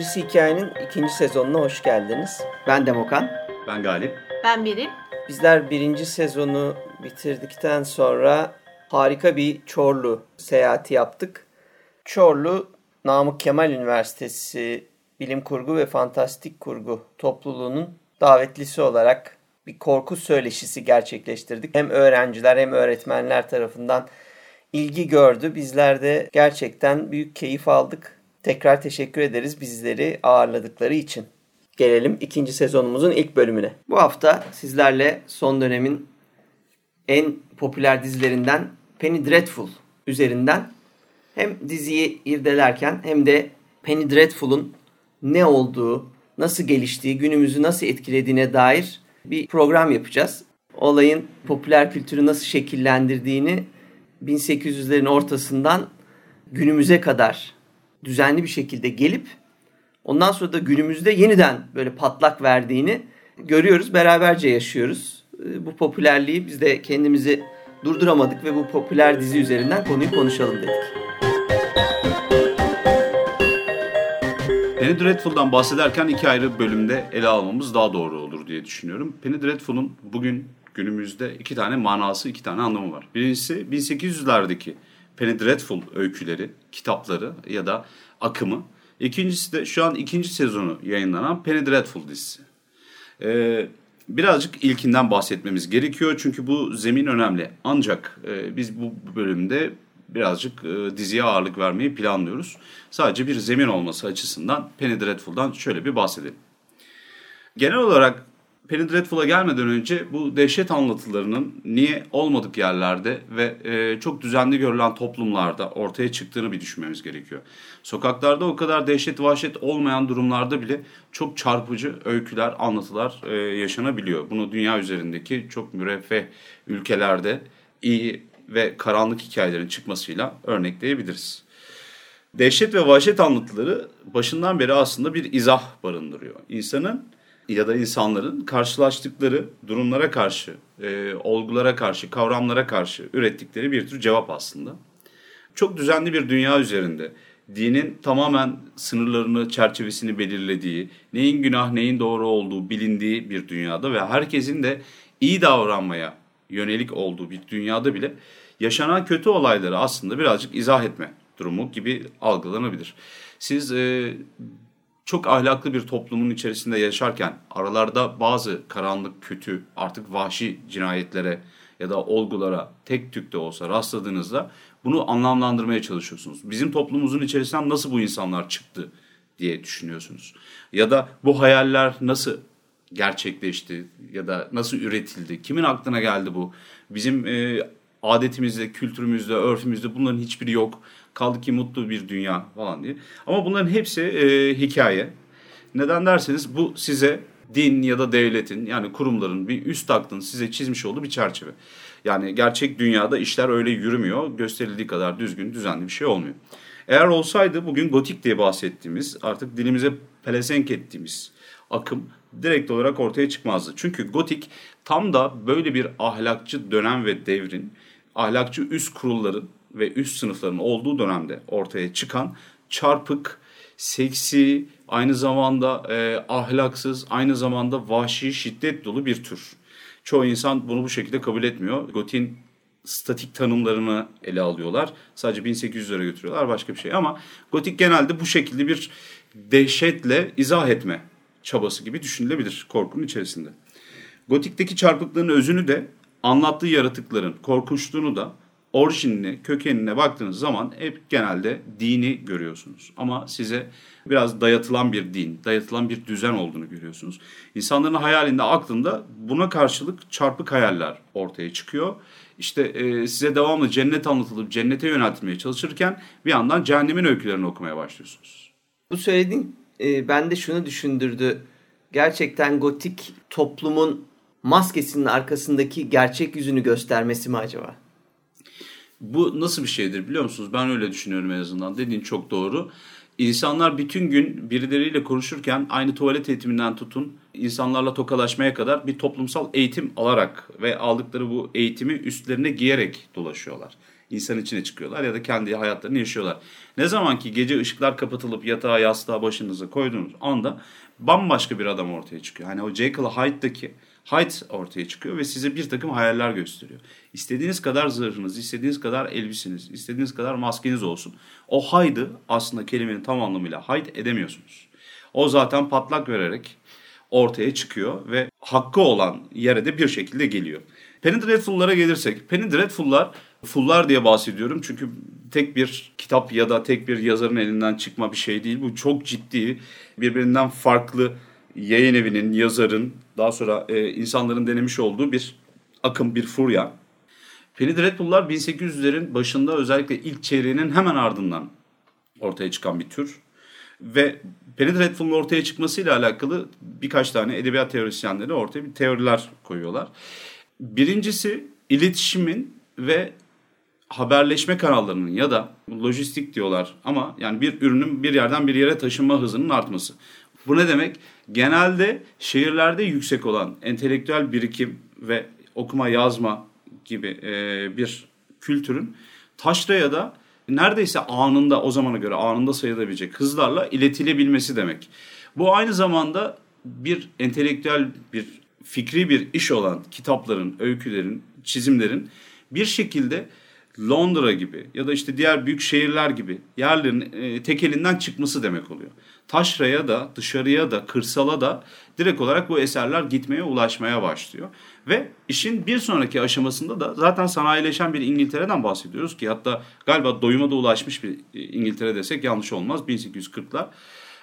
Gerisi Hikayenin ikinci sezonuna hoş geldiniz. Ben Demokan. Ben Galip. Ben Beril. Bizler birinci sezonu bitirdikten sonra harika bir Çorlu seyahati yaptık. Çorlu, Namık Kemal Üniversitesi Bilim Kurgu ve Fantastik Kurgu topluluğunun davetlisi olarak bir korku söyleşisi gerçekleştirdik. Hem öğrenciler hem öğretmenler tarafından ilgi gördü. Bizler de gerçekten büyük keyif aldık. Tekrar teşekkür ederiz bizleri ağırladıkları için. Gelelim ikinci sezonumuzun ilk bölümüne. Bu hafta sizlerle son dönemin en popüler dizilerinden Penny Dreadful üzerinden hem diziyi irdelerken hem de Penny Dreadful'un ne olduğu, nasıl geliştiği, günümüzü nasıl etkilediğine dair bir program yapacağız. Olayın popüler kültürü nasıl şekillendirdiğini 1800'lerin ortasından günümüze kadar düzenli bir şekilde gelip ondan sonra da günümüzde yeniden böyle patlak verdiğini görüyoruz. Beraberce yaşıyoruz. Ee, bu popülerliği biz de kendimizi durduramadık ve bu popüler dizi üzerinden konuyu konuşalım dedik. Penny Dreadful'dan bahsederken iki ayrı bölümde ele almamız daha doğru olur diye düşünüyorum. Penny Dreadful'un bugün günümüzde iki tane manası, iki tane anlamı var. Birincisi 1800'lerdeki Penny Dreadful öyküleri, kitapları ya da akımı. İkincisi de şu an ikinci sezonu yayınlanan Penny Dreadful dizisi. Ee, birazcık ilkinden bahsetmemiz gerekiyor çünkü bu zemin önemli. Ancak e, biz bu bölümde birazcık e, diziye ağırlık vermeyi planlıyoruz. Sadece bir zemin olması açısından Penny Dreadful'dan şöyle bir bahsedelim. Genel olarak Penny Dreadful'a gelmeden önce bu dehşet anlatılarının niye olmadık yerlerde ve e, çok düzenli görülen toplumlarda ortaya çıktığını bir düşünmemiz gerekiyor. Sokaklarda o kadar dehşet vahşet olmayan durumlarda bile çok çarpıcı öyküler, anlatılar e, yaşanabiliyor. Bunu dünya üzerindeki çok müreffeh ülkelerde iyi ve karanlık hikayelerin çıkmasıyla örnekleyebiliriz. Dehşet ve vahşet anlatıları başından beri aslında bir izah barındırıyor. İnsanın ya da insanların karşılaştıkları durumlara karşı, e, olgulara karşı, kavramlara karşı ürettikleri bir tür cevap aslında. Çok düzenli bir dünya üzerinde dinin tamamen sınırlarını, çerçevesini belirlediği, neyin günah, neyin doğru olduğu bilindiği bir dünyada ve herkesin de iyi davranmaya yönelik olduğu bir dünyada bile yaşanan kötü olayları aslında birazcık izah etme durumu gibi algılanabilir. Siz e, çok ahlaklı bir toplumun içerisinde yaşarken aralarda bazı karanlık, kötü, artık vahşi cinayetlere ya da olgulara tek tük de olsa rastladığınızda bunu anlamlandırmaya çalışıyorsunuz. Bizim toplumumuzun içerisinden nasıl bu insanlar çıktı diye düşünüyorsunuz. Ya da bu hayaller nasıl gerçekleşti ya da nasıl üretildi? Kimin aklına geldi bu? Bizim e, adetimizde, kültürümüzde, örfümüzde bunların hiçbiri yok. Kaldı ki mutlu bir dünya falan diye. Ama bunların hepsi e, hikaye. Neden derseniz bu size din ya da devletin yani kurumların bir üst aklın size çizmiş olduğu bir çerçeve. Yani gerçek dünyada işler öyle yürümüyor. Gösterildiği kadar düzgün, düzenli bir şey olmuyor. Eğer olsaydı bugün gotik diye bahsettiğimiz, artık dilimize pelesenk ettiğimiz akım direkt olarak ortaya çıkmazdı. Çünkü gotik tam da böyle bir ahlakçı dönem ve devrin, ahlakçı üst kurulların ve üst sınıfların olduğu dönemde ortaya çıkan çarpık, seksi, aynı zamanda e, ahlaksız, aynı zamanda vahşi, şiddet dolu bir tür. Çoğu insan bunu bu şekilde kabul etmiyor. Gotin statik tanımlarını ele alıyorlar. Sadece 1800'lere götürüyorlar başka bir şey. Ama gotik genelde bu şekilde bir dehşetle izah etme çabası gibi düşünülebilir korkunun içerisinde. Gotikteki çarpıklığın özünü de anlattığı yaratıkların korkunçluğunu da orijinine, kökenine baktığınız zaman hep genelde dini görüyorsunuz. Ama size biraz dayatılan bir din, dayatılan bir düzen olduğunu görüyorsunuz. İnsanların hayalinde, aklında buna karşılık çarpık hayaller ortaya çıkıyor. İşte e, size devamlı cennet anlatılıp cennete yöneltmeye çalışırken bir yandan cehennemin öykülerini okumaya başlıyorsunuz. Bu söylediğin e, bende şunu düşündürdü. Gerçekten gotik toplumun maskesinin arkasındaki gerçek yüzünü göstermesi mi acaba? Bu nasıl bir şeydir biliyor musunuz? Ben öyle düşünüyorum en azından. Dediğin çok doğru. İnsanlar bütün gün birileriyle konuşurken aynı tuvalet eğitiminden tutun insanlarla tokalaşmaya kadar bir toplumsal eğitim alarak ve aldıkları bu eğitimi üstlerine giyerek dolaşıyorlar. insan içine çıkıyorlar ya da kendi hayatlarını yaşıyorlar. Ne zaman ki gece ışıklar kapatılıp yatağa yastığa başınıza koyduğunuz anda bambaşka bir adam ortaya çıkıyor. Hani o Jekyll Hyde'daki Hyde ortaya çıkıyor ve size bir takım hayaller gösteriyor. İstediğiniz kadar zırhınız, istediğiniz kadar elbiseniz, istediğiniz kadar maskeniz olsun. O Hyde'ı aslında kelimenin tam anlamıyla Hyde edemiyorsunuz. O zaten patlak vererek ortaya çıkıyor ve hakkı olan yere de bir şekilde geliyor. Penny Dreadful'lara gelirsek, Penny Dreadful'lar, Fullar diye bahsediyorum çünkü tek bir kitap ya da tek bir yazarın elinden çıkma bir şey değil. Bu çok ciddi, birbirinden farklı yayın evinin, yazarın, daha sonra e, insanların denemiş olduğu bir akım, bir furya. Penny Dreadful'lar 1800'lerin başında özellikle ilk çeyreğinin hemen ardından ortaya çıkan bir tür. Ve Penny Dreadful'un ortaya çıkmasıyla alakalı birkaç tane edebiyat teorisyenleri ortaya bir teoriler koyuyorlar. Birincisi iletişimin ve haberleşme kanallarının ya da lojistik diyorlar ama yani bir ürünün bir yerden bir yere taşınma hızının artması. Bu ne demek? Genelde şehirlerde yüksek olan entelektüel birikim ve okuma yazma gibi e, bir kültürün taşraya da neredeyse anında o zamana göre anında sayılabilecek hızlarla iletilebilmesi demek. Bu aynı zamanda bir entelektüel bir fikri bir iş olan kitapların, öykülerin, çizimlerin bir şekilde Londra gibi ya da işte diğer büyük şehirler gibi yerlerin e, tek elinden çıkması demek oluyor. Taşraya da dışarıya da kırsala da direkt olarak bu eserler gitmeye ulaşmaya başlıyor. Ve işin bir sonraki aşamasında da zaten sanayileşen bir İngiltere'den bahsediyoruz ki hatta galiba doyuma da ulaşmış bir e, İngiltere desek yanlış olmaz 1840'lar.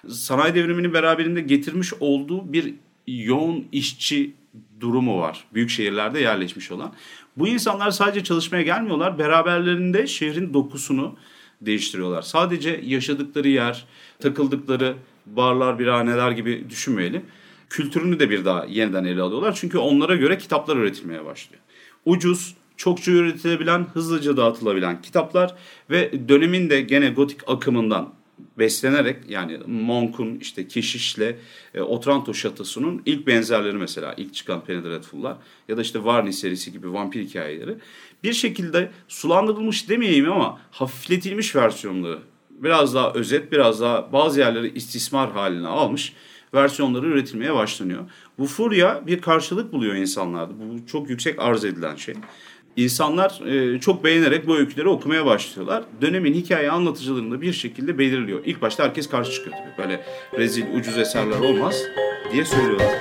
Sanayi devriminin beraberinde getirmiş olduğu bir yoğun işçi durumu var. Büyük şehirlerde yerleşmiş olan. Bu insanlar sadece çalışmaya gelmiyorlar. Beraberlerinde şehrin dokusunu değiştiriyorlar. Sadece yaşadıkları yer, takıldıkları barlar, birhaneler gibi düşünmeyelim. Kültürünü de bir daha yeniden ele alıyorlar. Çünkü onlara göre kitaplar üretilmeye başlıyor. Ucuz, çokça üretilebilen, hızlıca dağıtılabilen kitaplar ve dönemin de gene gotik akımından beslenerek yani Monk'un işte Keşiş'le e, Otranto Şatosu'nun ilk benzerleri mesela ilk çıkan Penny Dreadful'lar ya da işte Varney serisi gibi vampir hikayeleri bir şekilde sulandırılmış demeyeyim ama hafifletilmiş versiyonları biraz daha özet biraz daha bazı yerleri istismar haline almış versiyonları üretilmeye başlanıyor. Bu furya bir karşılık buluyor insanlarda. Bu çok yüksek arz edilen şey. İnsanlar e, çok beğenerek bu öyküleri okumaya başlıyorlar. Dönemin hikaye anlatıcılarında bir şekilde belirliyor. İlk başta herkes karşı çıkıyor tabii. Böyle rezil, ucuz eserler olmaz diye söylüyorlar.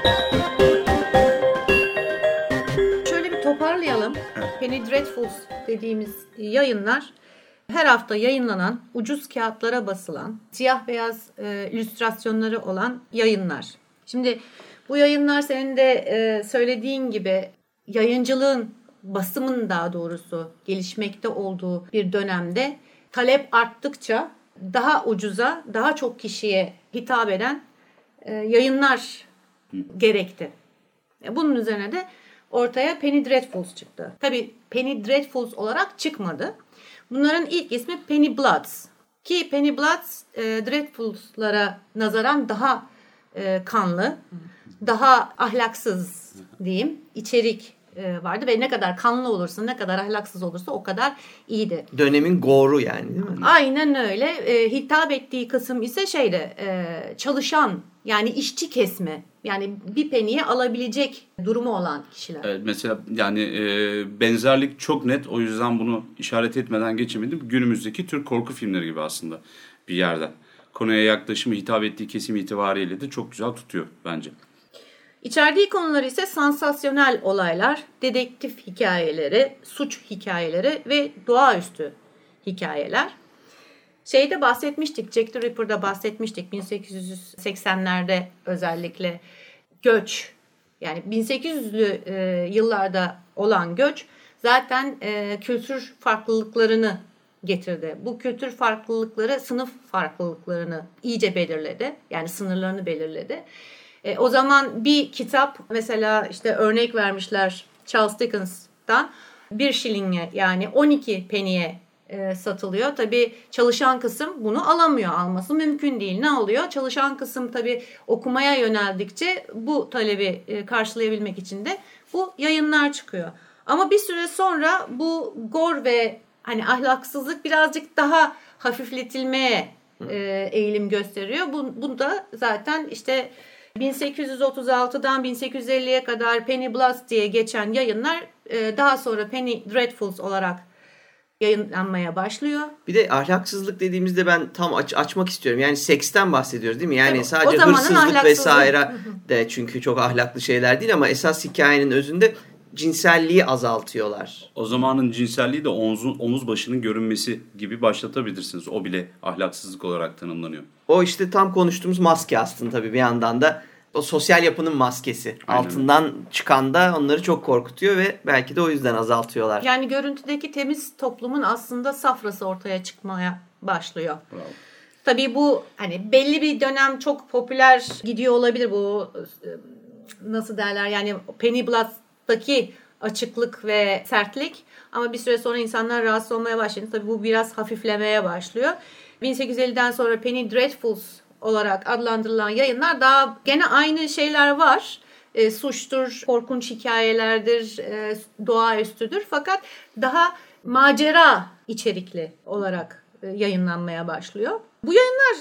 Şöyle bir toparlayalım. Evet. Penny Dreadfuls dediğimiz yayınlar her hafta yayınlanan, ucuz kağıtlara basılan, siyah beyaz e, illüstrasyonları olan yayınlar. Şimdi bu yayınlar senin de e, söylediğin gibi yayıncılığın basımın daha doğrusu gelişmekte olduğu bir dönemde talep arttıkça daha ucuza, daha çok kişiye hitap eden e, yayınlar gerekti. E, bunun üzerine de ortaya Penny Dreadfuls çıktı. Tabi Penny Dreadfuls olarak çıkmadı. Bunların ilk ismi Penny Bloods. Ki Penny Bloods e, Dreadfuls'lara nazaran daha e, kanlı, daha ahlaksız diyeyim, içerik e, vardı ve ne kadar kanlı olursa, ne kadar ahlaksız olursa o kadar iyiydi. Dönemin goru yani değil mi? Aynen öyle. E, hitap ettiği kısım ise şeyde e, çalışan yani işçi kesme yani bir peniye alabilecek durumu olan kişiler. Evet, mesela yani e, benzerlik çok net o yüzden bunu işaret etmeden geçemedim. Günümüzdeki Türk korku filmleri gibi aslında bir yerden. Konuya yaklaşımı hitap ettiği kesim itibariyle de çok güzel tutuyor bence. İçerdiği konular ise sansasyonel olaylar, dedektif hikayeleri, suç hikayeleri ve doğaüstü hikayeler. Şeyde bahsetmiştik, Jack the Ripper'da bahsetmiştik 1880'lerde özellikle göç yani 1800'lü e, yıllarda olan göç zaten e, kültür farklılıklarını getirdi. Bu kültür farklılıkları sınıf farklılıklarını iyice belirledi. Yani sınırlarını belirledi. E, o zaman bir kitap mesela işte örnek vermişler Charles Dickens'tan bir şilinge yani 12 peniye e, satılıyor. Tabi çalışan kısım bunu alamıyor. Alması mümkün değil. Ne oluyor? Çalışan kısım tabi okumaya yöneldikçe bu talebi e, karşılayabilmek için de bu yayınlar çıkıyor. Ama bir süre sonra bu Gor ve hani ahlaksızlık birazcık daha hafifletilmeye e, eğilim gösteriyor. Bu, bu da zaten işte 1836'dan 1850'ye kadar Penny Blast diye geçen yayınlar e, daha sonra Penny Dreadfuls olarak yayınlanmaya başlıyor. Bir de ahlaksızlık dediğimizde ben tam aç, açmak istiyorum. Yani seksten bahsediyoruz değil mi? Yani Tabii, sadece hırsızlık vesaire de çünkü çok ahlaklı şeyler değil ama esas hikayenin özünde cinselliği azaltıyorlar. O zamanın cinselliği de omuzun, omuz başının görünmesi gibi başlatabilirsiniz. O bile ahlaksızlık olarak tanımlanıyor. O işte tam konuştuğumuz maske aslında tabii bir yandan da o sosyal yapının maskesi. Aynen. Altından çıkan da onları çok korkutuyor ve belki de o yüzden azaltıyorlar. Yani görüntüdeki temiz toplumun aslında safrası ortaya çıkmaya başlıyor. Bravo. Tabii bu hani belli bir dönem çok popüler gidiyor olabilir bu nasıl derler yani Penny Blood'daki açıklık ve sertlik ama bir süre sonra insanlar rahatsız olmaya başladı. Tabii bu biraz hafiflemeye başlıyor. 1850'den sonra Penny Dreadfuls olarak adlandırılan yayınlar daha gene aynı şeyler var. E, suçtur, korkunç hikayelerdir, e, doğaüstüdür fakat daha macera içerikli olarak e, yayınlanmaya başlıyor. Bu yayınlar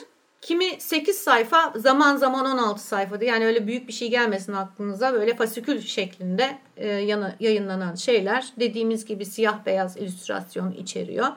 kimi 8 sayfa zaman zaman 16 sayfada. Yani öyle büyük bir şey gelmesin aklınıza. Böyle fasikül şeklinde e, yana, yayınlanan şeyler. Dediğimiz gibi siyah beyaz illüstrasyon içeriyor.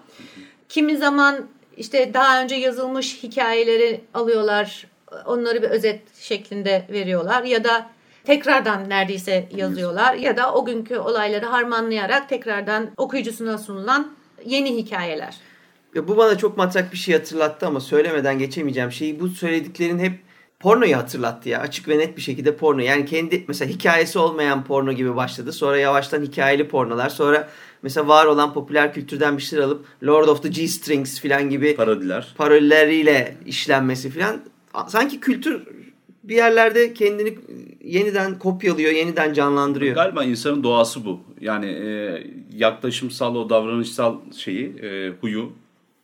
Kimi zaman işte daha önce yazılmış hikayeleri alıyorlar. Onları bir özet şeklinde veriyorlar. Ya da tekrardan neredeyse yazıyorlar. Ya da o günkü olayları harmanlayarak tekrardan okuyucusuna sunulan yeni hikayeler. Ya bu bana çok matrak bir şey hatırlattı ama söylemeden geçemeyeceğim şeyi bu söylediklerin hep pornoyu hatırlattı ya. Açık ve net bir şekilde porno. Yani kendi mesela hikayesi olmayan porno gibi başladı. Sonra yavaştan hikayeli pornolar. Sonra mesela var olan popüler kültürden bir şeyler alıp Lord of the G-Strings falan gibi Parodiler. paralelleriyle işlenmesi falan. Sanki kültür bir yerlerde kendini yeniden kopyalıyor, yeniden canlandırıyor. Galiba insanın doğası bu. Yani e, yaklaşımsal o davranışsal şeyi, e, huyu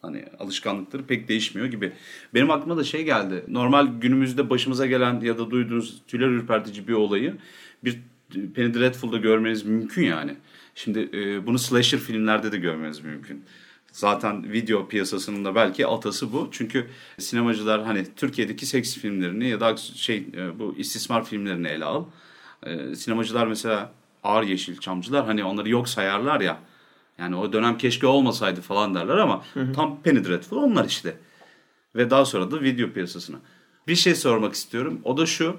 hani alışkanlıkları pek değişmiyor gibi. Benim aklıma da şey geldi. Normal günümüzde başımıza gelen ya da duyduğunuz tüyler ürpertici bir olayı bir Penny Dreadful'da görmeniz mümkün yani. Şimdi e, bunu slasher filmlerde de görmeniz mümkün. Zaten video piyasasının da belki atası bu. Çünkü sinemacılar hani Türkiye'deki seks filmlerini ya da şey e, bu istismar filmlerini ele al. E, sinemacılar mesela ağır yeşilçamcılar hani onları yok sayarlar ya. Yani o dönem keşke olmasaydı falan derler ama tam Penny Dreadful onlar işte. Ve daha sonra da video piyasasına. Bir şey sormak istiyorum. O da şu.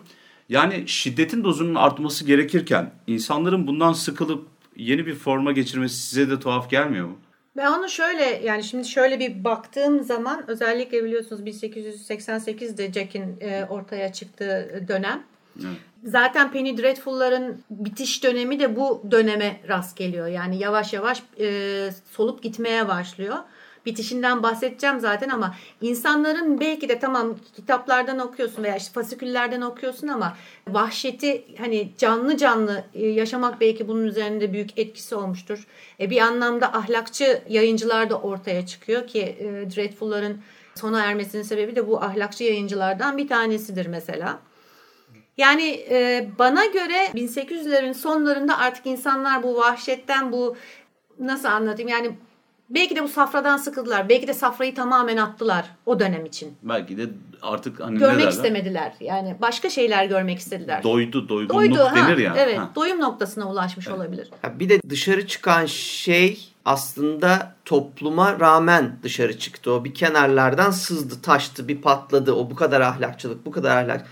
Yani şiddetin dozunun artması gerekirken insanların bundan sıkılıp yeni bir forma geçirmesi size de tuhaf gelmiyor mu? Ben onu şöyle yani şimdi şöyle bir baktığım zaman özellikle biliyorsunuz 1888'de Jack'in e, ortaya çıktığı dönem. Evet. Zaten Penny Dreadful'ların bitiş dönemi de bu döneme rast geliyor. Yani yavaş yavaş e, solup gitmeye başlıyor. Bitişinden bahsedeceğim zaten ama insanların belki de tamam kitaplardan okuyorsun veya işte fasiküllerden okuyorsun ama vahşeti hani canlı canlı e, yaşamak belki bunun üzerinde büyük etkisi olmuştur. E, bir anlamda ahlakçı yayıncılar da ortaya çıkıyor ki e, Dreadful'ların sona ermesinin sebebi de bu ahlakçı yayıncılardan bir tanesidir mesela. Yani e, bana göre 1800'lerin sonlarında artık insanlar bu vahşetten bu nasıl anlatayım yani belki de bu safradan sıkıldılar. Belki de safrayı tamamen attılar o dönem için. Belki de artık hani Görmek istemediler. Yani başka şeyler görmek istediler. Doydu, doygunluk Doydu ha, denir ya. Evet, Ha. doyum noktasına ulaşmış olabilir. Ya bir de dışarı çıkan şey aslında topluma rağmen dışarı çıktı. O bir kenarlardan sızdı, taştı, bir patladı. O bu kadar ahlakçılık, bu kadar ahlak.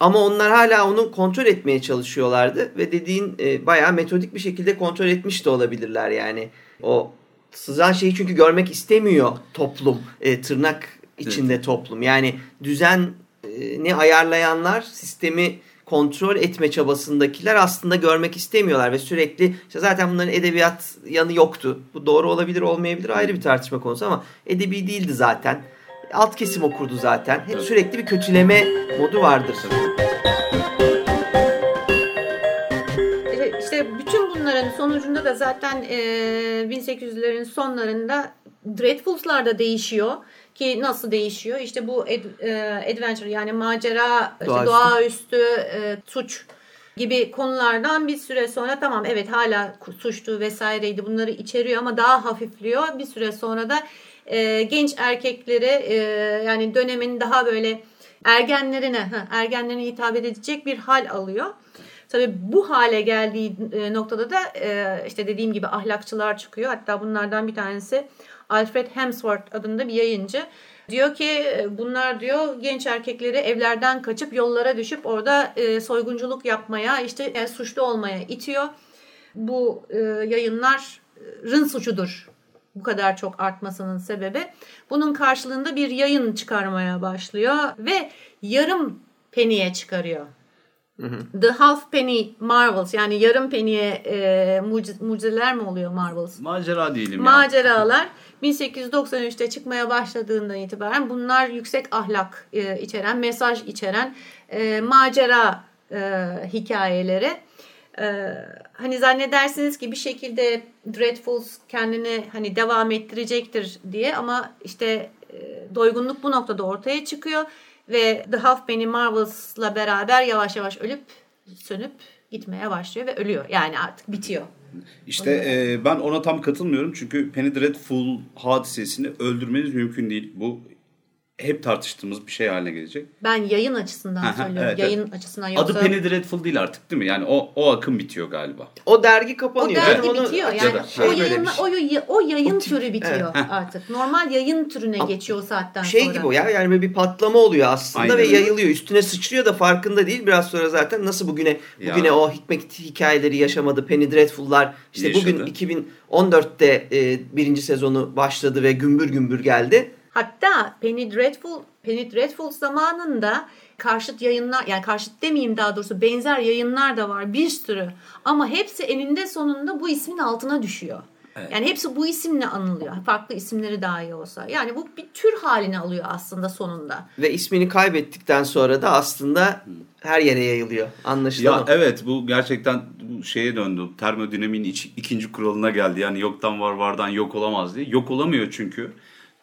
Ama onlar hala onu kontrol etmeye çalışıyorlardı ve dediğin e, bayağı metodik bir şekilde kontrol etmiş de olabilirler yani. O sızan şeyi çünkü görmek istemiyor toplum, e, tırnak içinde toplum. Yani düzeni ayarlayanlar sistemi kontrol etme çabasındakiler aslında görmek istemiyorlar ve sürekli işte zaten bunların edebiyat yanı yoktu. Bu doğru olabilir olmayabilir ayrı bir tartışma konusu ama edebi değildi zaten. Alt kesim okurdu zaten. Hep sürekli bir kötüleme modu vardır. İşte- İşte bütün bunların sonucunda da zaten e, 1800'lerin sonlarında Dreadfuls'lar da değişiyor. Ki nasıl değişiyor? İşte bu ad- e, adventure yani macera, işte Doğaüstü. doğaüstü, e, suç gibi konulardan bir süre sonra tamam evet hala suçtu vesaireydi bunları içeriyor ama daha hafifliyor. Bir süre sonra da e, genç erkeklere e, yani dönemin daha böyle ergenlerine ergenlerine hitap edecek bir hal alıyor. Tabii bu hale geldiği e, noktada da e, işte dediğim gibi ahlakçılar çıkıyor. Hatta bunlardan bir tanesi Alfred Hemsworth adında bir yayıncı. Diyor ki e, bunlar diyor genç erkekleri evlerden kaçıp yollara düşüp orada soygunculuk yapmaya işte suçlu olmaya itiyor. Bu yayınların suçudur bu kadar çok artmasının sebebi. Bunun karşılığında bir yayın çıkarmaya başlıyor ve yarım peniye çıkarıyor. The Half Penny Marvels yani yarım peniye e, mucizeler mi oluyor Marvels? Macera diyelim Maceralar. 1893'te çıkmaya başladığından itibaren bunlar yüksek ahlak e, içeren, mesaj içeren e, macera e, hikayeleri. E, hani zannedersiniz ki bir şekilde Dreadfuls kendini hani devam ettirecektir diye ama işte e, doygunluk bu noktada ortaya çıkıyor ve The Halfpenny Marvels'la beraber yavaş yavaş ölüp sönüp gitmeye başlıyor ve ölüyor. Yani artık bitiyor. İşte e, ben ona tam katılmıyorum çünkü Penny Dreadful hadisesini öldürmeniz mümkün değil. Bu hep tartıştığımız bir şey haline gelecek. Ben yayın açısından söylüyorum. Evet, yayın evet. açısından yoksa... Adı Penny Dreadful değil artık değil mi? Yani o o akım bitiyor galiba. O dergi kapanıyor. O dergi Canım bitiyor. Yani şey o, yayın, şey. o, o yayın o tip, türü bitiyor evet. artık. Normal yayın türüne Ama geçiyor o saatten şey sonra. Şey gibi o ya yani bir patlama oluyor aslında Aynen. ve yayılıyor. Üstüne sıçrıyor da farkında değil. Biraz sonra zaten nasıl bugüne bugüne ya. o hikmet hikayeleri yaşamadı. Penny Dreadful'lar işte Yaşadı. bugün 2014'te e, birinci sezonu başladı ve gümbür gümbür geldi. Hatta Penny Dreadful Penny Dreadful zamanında karşıt yayınlar yani karşıt demeyeyim daha doğrusu benzer yayınlar da var bir sürü. Ama hepsi eninde sonunda bu ismin altına düşüyor. Evet. Yani hepsi bu isimle anılıyor. Farklı isimleri dahi olsa. Yani bu bir tür halini alıyor aslında sonunda. Ve ismini kaybettikten sonra da aslında her yere yayılıyor. Anlaşılan ya, Evet bu gerçekten bu şeye döndü. Termodinamiğin ikinci kuralına geldi. Yani yoktan var vardan yok olamaz diye. Yok olamıyor çünkü.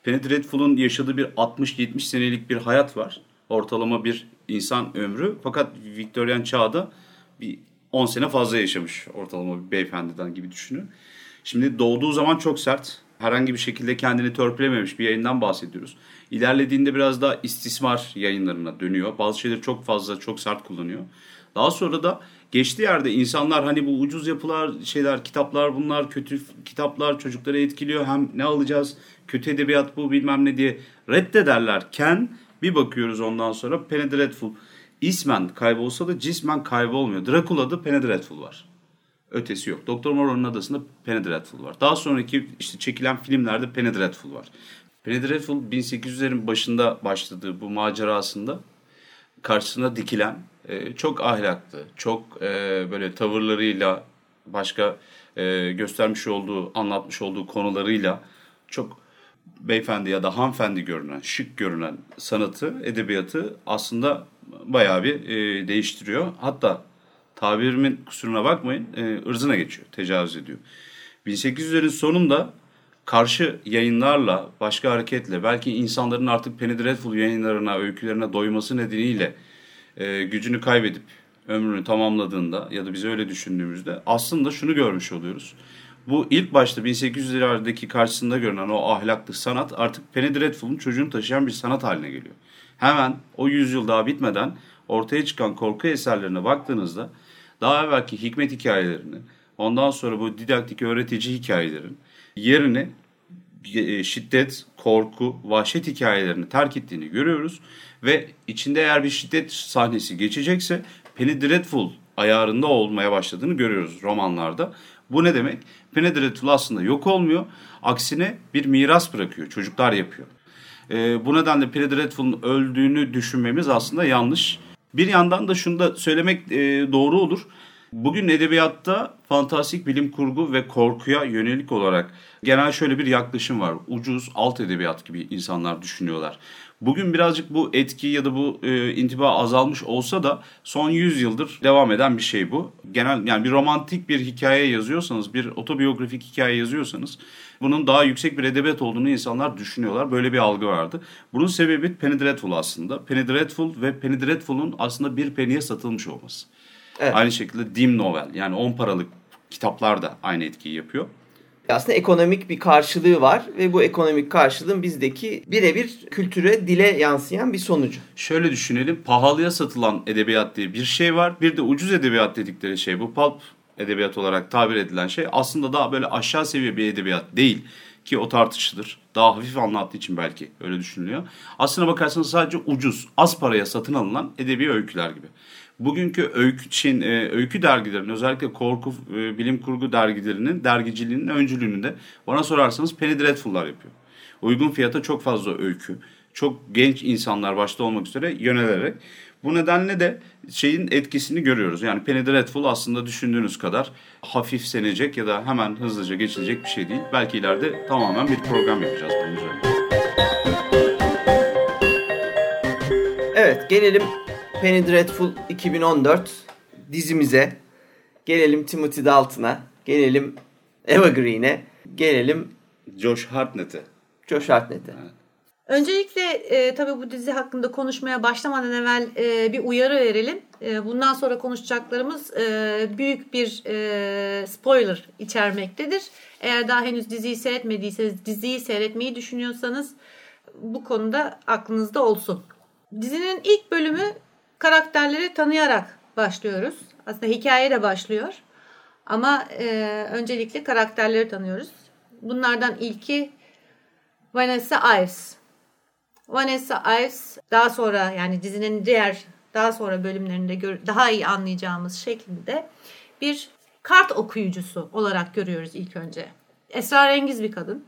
Penny Dreadful'un yaşadığı bir 60-70 senelik bir hayat var. Ortalama bir insan ömrü. Fakat Victorian çağda bir 10 sene fazla yaşamış ortalama bir beyefendiden gibi düşünün. Şimdi doğduğu zaman çok sert. Herhangi bir şekilde kendini törpülememiş bir yayından bahsediyoruz. İlerlediğinde biraz daha istismar yayınlarına dönüyor. Bazı şeyleri çok fazla, çok sert kullanıyor. Daha sonra da geçtiği yerde insanlar hani bu ucuz yapılar, şeyler, kitaplar bunlar, kötü kitaplar çocukları etkiliyor. Hem ne alacağız, kötü edebiyat bu bilmem ne diye reddederlerken bir bakıyoruz ondan sonra Penny Dreadful ismen kaybolsa da cismen kaybolmuyor. Dracula'da Penny Dreadful var. Ötesi yok. Doktor Moreau'nun adasında Penny Dreadful var. Daha sonraki işte çekilen filmlerde Penny Dreadful var. Penny Dreadful 1800'lerin başında başladığı bu macerasında karşısına dikilen e, çok ahlaklı, çok e, böyle tavırlarıyla başka e, göstermiş olduğu, anlatmış olduğu konularıyla çok beyefendi ya da hanımefendi görünen, şık görünen sanatı, edebiyatı aslında bayağı bir e, değiştiriyor. Hatta tabirimin kusuruna bakmayın e, ırzına geçiyor, tecavüz ediyor. 1800'lerin sonunda karşı yayınlarla, başka hareketle belki insanların artık Penny Dreadful yayınlarına, öykülerine doyması nedeniyle e, gücünü kaybedip ömrünü tamamladığında ya da biz öyle düşündüğümüzde aslında şunu görmüş oluyoruz. Bu ilk başta 1800'lerdeki karşısında görünen o ahlaklı sanat artık Penny Dreadful'un çocuğunu taşıyan bir sanat haline geliyor. Hemen o yüzyıl daha bitmeden ortaya çıkan korku eserlerine baktığınızda daha evvelki hikmet hikayelerini, ondan sonra bu didaktik öğretici hikayelerin yerini şiddet, korku, vahşet hikayelerini terk ettiğini görüyoruz. Ve içinde eğer bir şiddet sahnesi geçecekse Penny Dreadful ayarında olmaya başladığını görüyoruz romanlarda. Bu ne demek? Penny Dreadful aslında yok olmuyor. Aksine bir miras bırakıyor. Çocuklar yapıyor. E, bu nedenle Penny Dreadful'un öldüğünü düşünmemiz aslında yanlış. Bir yandan da şunu da söylemek e, doğru olur. Bugün edebiyatta fantastik bilim kurgu ve korkuya yönelik olarak genel şöyle bir yaklaşım var. Ucuz alt edebiyat gibi insanlar düşünüyorlar. Bugün birazcık bu etki ya da bu e, intiba azalmış olsa da son 100 yıldır devam eden bir şey bu. Genel yani bir romantik bir hikaye yazıyorsanız, bir otobiyografik hikaye yazıyorsanız bunun daha yüksek bir edebiyat olduğunu insanlar düşünüyorlar. Böyle bir algı vardı. Bunun sebebi Penny Dreadful aslında. Penny Dreadful ve Penny Dreadful'un aslında bir penny'e satılmış olması. Evet. Aynı şekilde dim novel yani 10 paralık kitaplar da aynı etkiyi yapıyor. Aslında ekonomik bir karşılığı var ve bu ekonomik karşılığın bizdeki birebir kültüre, dile yansıyan bir sonucu. Şöyle düşünelim. Pahalıya satılan edebiyat diye bir şey var. Bir de ucuz edebiyat dedikleri şey. Bu pulp edebiyat olarak tabir edilen şey aslında daha böyle aşağı seviye bir edebiyat değil ki o tartışılır. Daha hafif anlattığı için belki öyle düşünülüyor. Aslına bakarsanız sadece ucuz, az paraya satın alınan edebi öyküler gibi. Bugünkü öykü, Çin, e, öykü dergilerinin özellikle korku, e, bilim kurgu dergilerinin dergiciliğinin öncülüğünü de bana sorarsanız Penny Dreadful'lar yapıyor. Uygun fiyata çok fazla öykü, çok genç insanlar başta olmak üzere yönelerek bu nedenle de şeyin etkisini görüyoruz. Yani Penny Dreadful aslında düşündüğünüz kadar hafif senecek ya da hemen hızlıca geçilecek bir şey değil. Belki ileride tamamen bir program yapacağız bunun üzerine. Evet gelelim Penny Dreadful 2014 dizimize. Gelelim Timothy Dalton'a. Gelelim Eva Green'e. Gelelim Josh Hartnett'e. Josh Hartnett'e. Evet. Öncelikle e, tabii bu dizi hakkında konuşmaya başlamadan evvel e, bir uyarı verelim. E, bundan sonra konuşacaklarımız e, büyük bir e, spoiler içermektedir. Eğer daha henüz diziyi seyretmediyseniz, diziyi seyretmeyi düşünüyorsanız bu konuda aklınızda olsun. Dizinin ilk bölümü karakterleri tanıyarak başlıyoruz. Aslında hikaye de başlıyor. Ama e, öncelikle karakterleri tanıyoruz. Bunlardan ilki Vanessa Ives. Vanessa Ives daha sonra yani dizinin diğer daha sonra bölümlerinde daha iyi anlayacağımız şekilde bir kart okuyucusu olarak görüyoruz ilk önce. Esrarengiz bir kadın.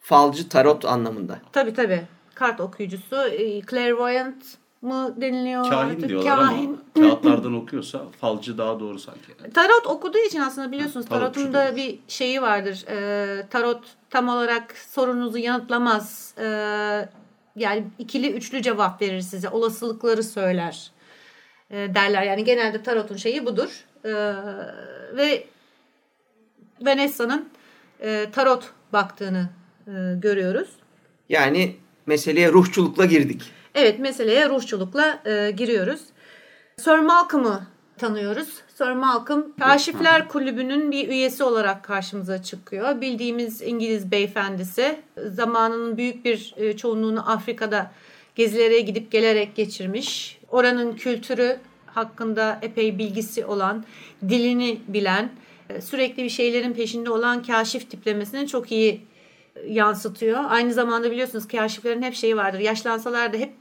Falcı tarot anlamında. Tabii tabii. Kart okuyucusu, e, clairvoyant mı deniliyor? Kahin artık? diyorlar Kahin. ama kağıtlardan okuyorsa falcı daha doğru sanki. Tarot okuduğu için aslında biliyorsunuz ha, tarotun da bir şeyi vardır. E, tarot tam olarak sorunuzu yanıtlamaz. E, yani ikili üçlü cevap verir size. Olasılıkları söyler e, derler. Yani genelde tarotun şeyi budur. E, ve Vanessa'nın e, tarot baktığını e, görüyoruz. Yani meseleye ruhçulukla girdik. Evet meseleye ruhçulukla e, giriyoruz. Sir Malcolm'ı tanıyoruz. Sir Malcolm Kaşifler Kulübü'nün bir üyesi olarak karşımıza çıkıyor. Bildiğimiz İngiliz beyefendisi zamanının büyük bir e, çoğunluğunu Afrika'da gezilere gidip gelerek geçirmiş. Oranın kültürü hakkında epey bilgisi olan, dilini bilen, e, sürekli bir şeylerin peşinde olan kaşif tiplemesini çok iyi yansıtıyor. Aynı zamanda biliyorsunuz kaşiflerin hep şeyi vardır. Yaşlansalar da hep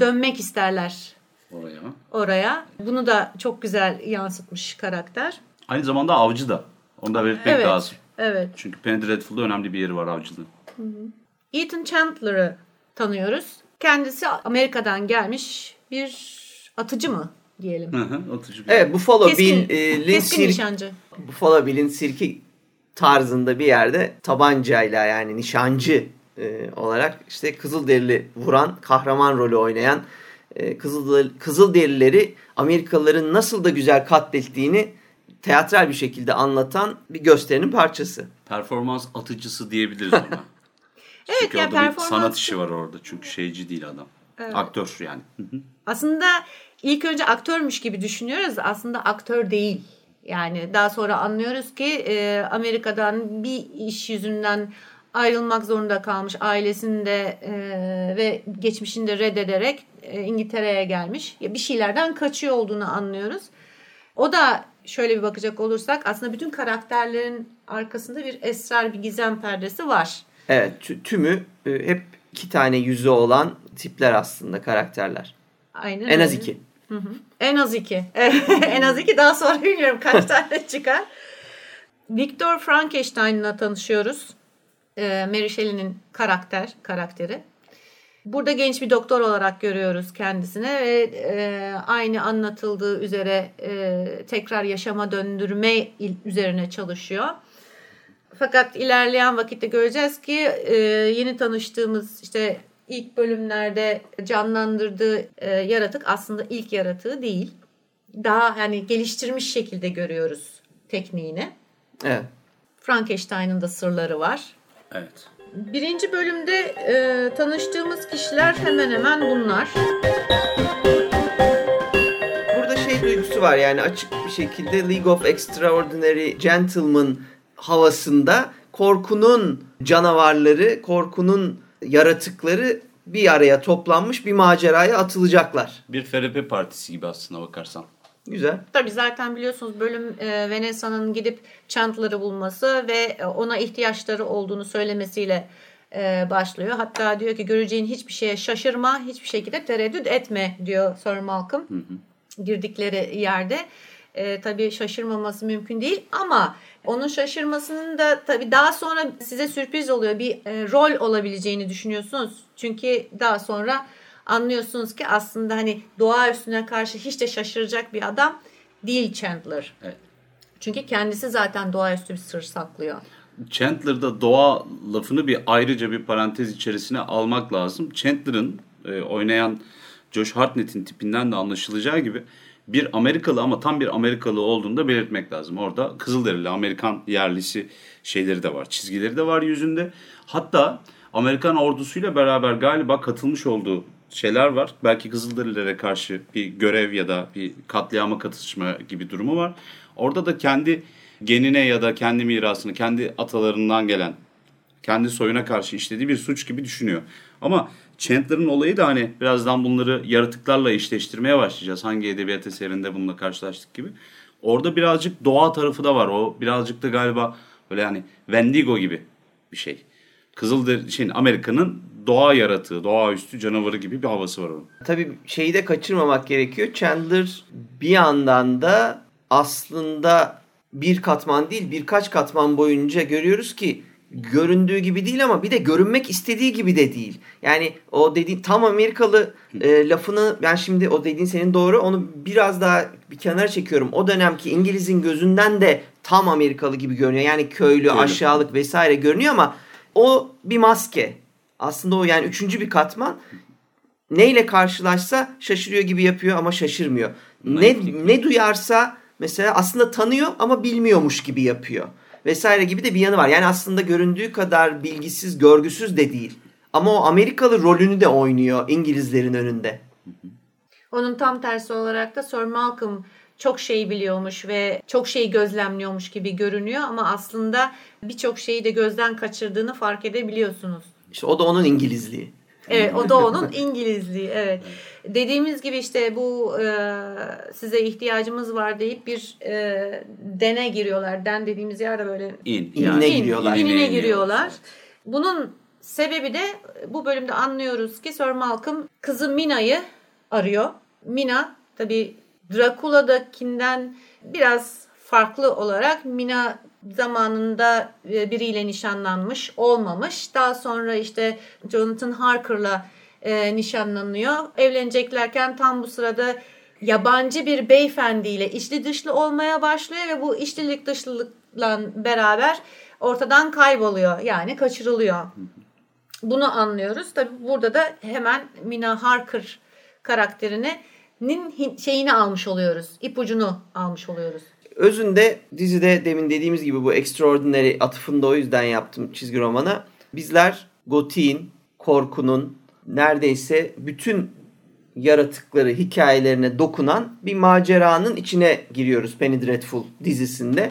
dönmek isterler oraya. Oraya. Bunu da çok güzel yansıtmış karakter. Aynı zamanda avcı da. Onu da belirtmek evet, lazım. Evet. Çünkü Penny Dreadful'da önemli bir yeri var avcılığın. Ethan Chandler'ı tanıyoruz. Kendisi Amerika'dan gelmiş bir atıcı mı diyelim. Hı hı, atıcı bir Evet Buffalo keskin, Bill'in e, sirk, nişancı. Buffalo Bill'in sirki tarzında bir yerde tabancayla yani nişancı e, olarak işte Kızılderili vuran kahraman rolü oynayan e, Kızıl, Kızılderilileri Amerikalıların nasıl da güzel katlettiğini teatral bir şekilde anlatan bir gösterinin parçası. Performans atıcısı diyebiliriz ona. evet, çünkü yani orada performans... bir sanat işi var orada. Çünkü şeyci değil adam. Evet. Aktör yani. Aslında ilk önce aktörmüş gibi düşünüyoruz. Aslında aktör değil. Yani daha sonra anlıyoruz ki e, Amerika'dan bir iş yüzünden ayrılmak zorunda kalmış ailesinde e, ve geçmişinde reddederek e, İngiltere'ye gelmiş. Ya bir şeylerden kaçıyor olduğunu anlıyoruz. O da şöyle bir bakacak olursak aslında bütün karakterlerin arkasında bir esrar, bir gizem perdesi var. Evet, tümü e, hep iki tane yüzü olan tipler aslında karakterler. Aynen. En az iki. Hı hı. En az iki. en az iki daha sonra bilmiyorum kaç tane çıkar. Victor Frankenstein'la tanışıyoruz. E, Mary Shelley'nin karakter, karakteri. Burada genç bir doktor olarak görüyoruz kendisini ve e, aynı anlatıldığı üzere e, tekrar yaşama döndürme üzerine çalışıyor. Fakat ilerleyen vakitte göreceğiz ki e, yeni tanıştığımız işte ilk bölümlerde canlandırdığı e, yaratık aslında ilk yaratığı değil. Daha yani geliştirmiş şekilde görüyoruz tekniğini. Evet. Frankenstein'ın da sırları var. Evet. Birinci bölümde e, tanıştığımız kişiler hemen hemen bunlar. Burada şey duygusu var yani açık bir şekilde League of Extraordinary Gentlemen havasında korkunun canavarları, korkunun yaratıkları bir araya toplanmış bir maceraya atılacaklar. Bir FRP partisi gibi aslına bakarsan. Güzel. Tabii zaten biliyorsunuz bölüm e, Vanessa'nın gidip Chandler'ı bulması ve e, ona ihtiyaçları olduğunu söylemesiyle e, başlıyor. Hatta diyor ki göreceğin hiçbir şeye şaşırma, hiçbir şekilde tereddüt etme diyor Sir Malcolm. Hı hı. Girdikleri yerde. E, tabii şaşırmaması mümkün değil ama onun şaşırmasının da tabii daha sonra size sürpriz oluyor. Bir e, rol olabileceğini düşünüyorsunuz. Çünkü daha sonra anlıyorsunuz ki aslında hani doğa üstüne karşı hiç de şaşıracak bir adam değil Chandler. Evet. Çünkü kendisi zaten doğaüstü bir sır saklıyor. Chandler'da doğa lafını bir ayrıca bir parantez içerisine almak lazım. Chandler'ın e, oynayan Josh Hartnett'in tipinden de anlaşılacağı gibi bir Amerikalı ama tam bir Amerikalı olduğunu da belirtmek lazım. Orada Kızılderili Amerikan yerlisi şeyleri de var, çizgileri de var yüzünde. Hatta Amerikan ordusuyla beraber galiba katılmış olduğu şeyler var. Belki Kızılderililere karşı bir görev ya da bir katliama katışma gibi durumu var. Orada da kendi genine ya da kendi mirasını, kendi atalarından gelen, kendi soyuna karşı işlediği bir suç gibi düşünüyor. Ama Chandler'ın olayı da hani birazdan bunları yaratıklarla eşleştirmeye başlayacağız. Hangi edebiyat eserinde bununla karşılaştık gibi. Orada birazcık doğa tarafı da var. O birazcık da galiba böyle hani Wendigo gibi bir şey. Kızılder şeyin Amerika'nın doğa yaratığı, doğaüstü canavarı gibi bir havası var onun. Tabii şeyi de kaçırmamak gerekiyor. Chandler bir yandan da aslında bir katman değil birkaç katman boyunca görüyoruz ki göründüğü gibi değil ama bir de görünmek istediği gibi de değil. Yani o dediğin tam Amerikalı e, lafını ben şimdi o dediğin senin doğru onu biraz daha bir kenara çekiyorum. O dönemki İngiliz'in gözünden de tam Amerikalı gibi görünüyor. Yani köylü, Köylü. aşağılık vesaire görünüyor ama o bir maske. Aslında o yani üçüncü bir katman. Neyle karşılaşsa şaşırıyor gibi yapıyor ama şaşırmıyor. Ne, ne duyarsa mesela aslında tanıyor ama bilmiyormuş gibi yapıyor. Vesaire gibi de bir yanı var. Yani aslında göründüğü kadar bilgisiz, görgüsüz de değil. Ama o Amerikalı rolünü de oynuyor İngilizlerin önünde. Onun tam tersi olarak da Sir Malcolm çok şey biliyormuş ve çok şey gözlemliyormuş gibi görünüyor ama aslında birçok şeyi de gözden kaçırdığını fark edebiliyorsunuz. İşte o da onun İngilizliği. Evet o da onun İngilizliği evet. Dediğimiz gibi işte bu e, size ihtiyacımız var deyip bir e, dene giriyorlar. Den dediğimiz yerde böyle in, inine in, giriyorlar. İnine, inine giriyorlar. Bunun sebebi de bu bölümde anlıyoruz ki Sir Malcolm kızı Mina'yı arıyor. Mina tabi Drakula'dakinden biraz farklı olarak Mina zamanında e, biriyle nişanlanmış olmamış. Daha sonra işte Jonathan Harker'la e, nişanlanıyor. Evleneceklerken tam bu sırada yabancı bir beyefendiyle içli dışlı olmaya başlıyor ve bu içlilik dışlılıkla beraber ortadan kayboluyor. Yani kaçırılıyor. Bunu anlıyoruz. Tabi burada da hemen Mina Harker karakterinin şeyini almış oluyoruz. ipucunu almış oluyoruz. Özünde dizide demin dediğimiz gibi bu Extraordinary atıfında o yüzden yaptım çizgi romana. Bizler gotiğin, korkunun neredeyse bütün yaratıkları hikayelerine dokunan bir maceranın içine giriyoruz Penny Dreadful dizisinde.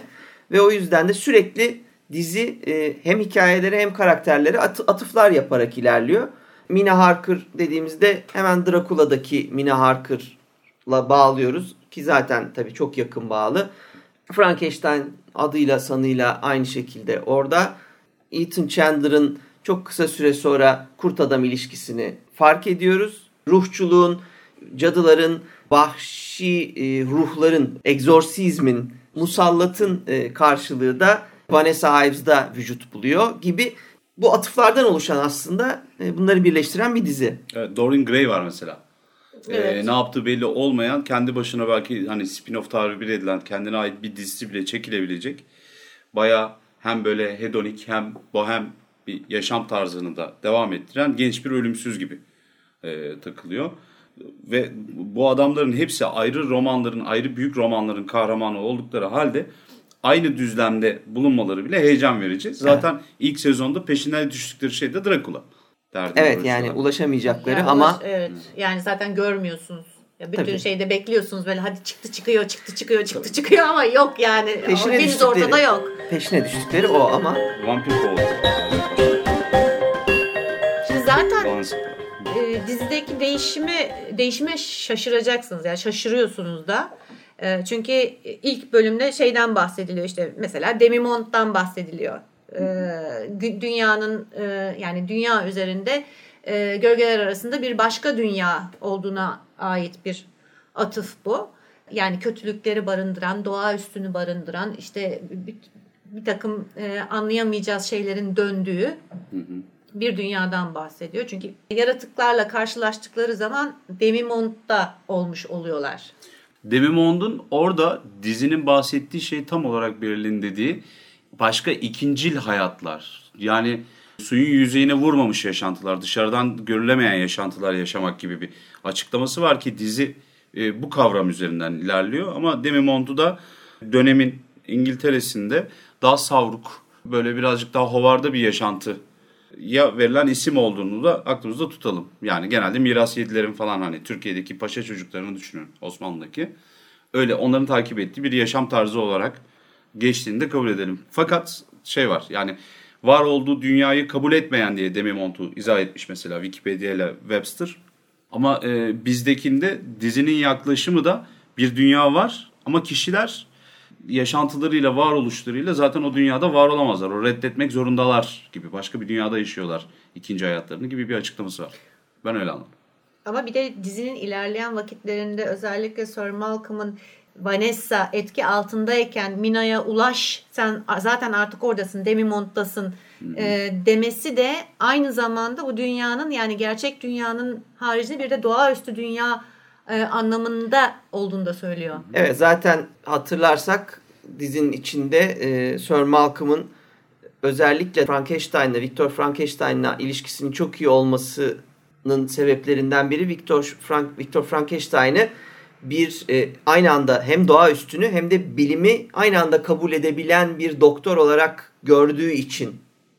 Ve o yüzden de sürekli dizi e, hem hikayelere hem karakterlere at- atıflar yaparak ilerliyor. Mina Harker dediğimizde hemen Dracula'daki Mina Harker'la bağlıyoruz ki zaten tabii çok yakın bağlı. Frankenstein adıyla sanıyla aynı şekilde orada. Ethan Chandler'ın çok kısa süre sonra kurt adam ilişkisini fark ediyoruz. Ruhçuluğun, cadıların, vahşi e, ruhların, egzorsizmin, musallatın e, karşılığı da Vanessa Ives'da vücut buluyor gibi bu atıflardan oluşan aslında e, bunları birleştiren bir dizi. Evet, Dorian Gray var mesela. Evet. Ee, ne yaptığı belli olmayan kendi başına belki hani spin-off tabiri edilen kendine ait bir dizisi bile çekilebilecek. Baya hem böyle hedonik hem bohem bir yaşam tarzını da devam ettiren genç bir ölümsüz gibi e, takılıyor. Ve bu adamların hepsi ayrı romanların, ayrı büyük romanların kahramanı oldukları halde aynı düzlemde bulunmaları bile heyecan verici. Zaten evet. ilk sezonda peşinden düştükleri şey de Dracula. Derdim evet yani ulaşamayacakları yani ama ulaş, evet yani zaten görmüyorsunuz Ya bütün Tabii. şeyde bekliyorsunuz böyle hadi çıktı çıkıyor çıktı çıkıyor çıktı çıkıyor ama yok yani. Peşine düştükleri, ortada yok. Peşine düştükleri o ama Vampir kovaldı. Şimdi zaten e, dizideki değişimi değişime şaşıracaksınız yani şaşırıyorsunuz da. E, çünkü ilk bölümde şeyden bahsediliyor işte mesela Demimont'tan bahsediliyor. E, dü- dünyanın e, yani dünya üzerinde e, gölgeler arasında bir başka dünya olduğuna ait bir atıf bu. Yani kötülükleri barındıran, doğaüstünü barındıran, işte bir, bir takım e, anlayamayacağız şeylerin döndüğü bir dünyadan bahsediyor. Çünkü yaratıklarla karşılaştıkları zaman Demimond'da olmuş oluyorlar. Demimond'un orada dizinin bahsettiği şey tam olarak Berlin'in dediği başka ikincil hayatlar. Yani suyun yüzeyine vurmamış yaşantılar, dışarıdan görülemeyen yaşantılar yaşamak gibi bir açıklaması var ki dizi e, bu kavram üzerinden ilerliyor. Ama Demimond'u da dönemin İngiltere'sinde daha savruk, böyle birazcık daha hovarda bir yaşantı ya verilen isim olduğunu da aklımızda tutalım. Yani genelde miras yedilerin falan hani Türkiye'deki paşa çocuklarını düşünün Osmanlı'daki. Öyle onların takip ettiği bir yaşam tarzı olarak geçtiğini de kabul edelim. Fakat şey var yani var olduğu dünyayı kabul etmeyen diye Demimontu izah etmiş mesela Wikipedia ile Webster. Ama e, bizdekinde dizinin yaklaşımı da bir dünya var ama kişiler yaşantılarıyla, varoluşlarıyla zaten o dünyada var olamazlar. O reddetmek zorundalar gibi. Başka bir dünyada yaşıyorlar ikinci hayatlarını gibi bir açıklaması var. Ben öyle anladım. Ama bir de dizinin ilerleyen vakitlerinde özellikle Sir Malcolm'ın Vanessa etki altındayken Mina'ya ulaş sen zaten artık oradasın Demimont'tasın e, demesi de aynı zamanda bu dünyanın yani gerçek dünyanın haricinde bir de doğaüstü dünya e, anlamında olduğunu da söylüyor. evet zaten hatırlarsak dizinin içinde e, Sir Malcolm'ın özellikle Frankenstein'la Victor Frankenstein'la ilişkisinin çok iyi olmasının sebeplerinden biri Victor Frank Victor Frankenstein'ı bir e, aynı anda hem doğa üstünü hem de bilimi aynı anda kabul edebilen bir doktor olarak gördüğü için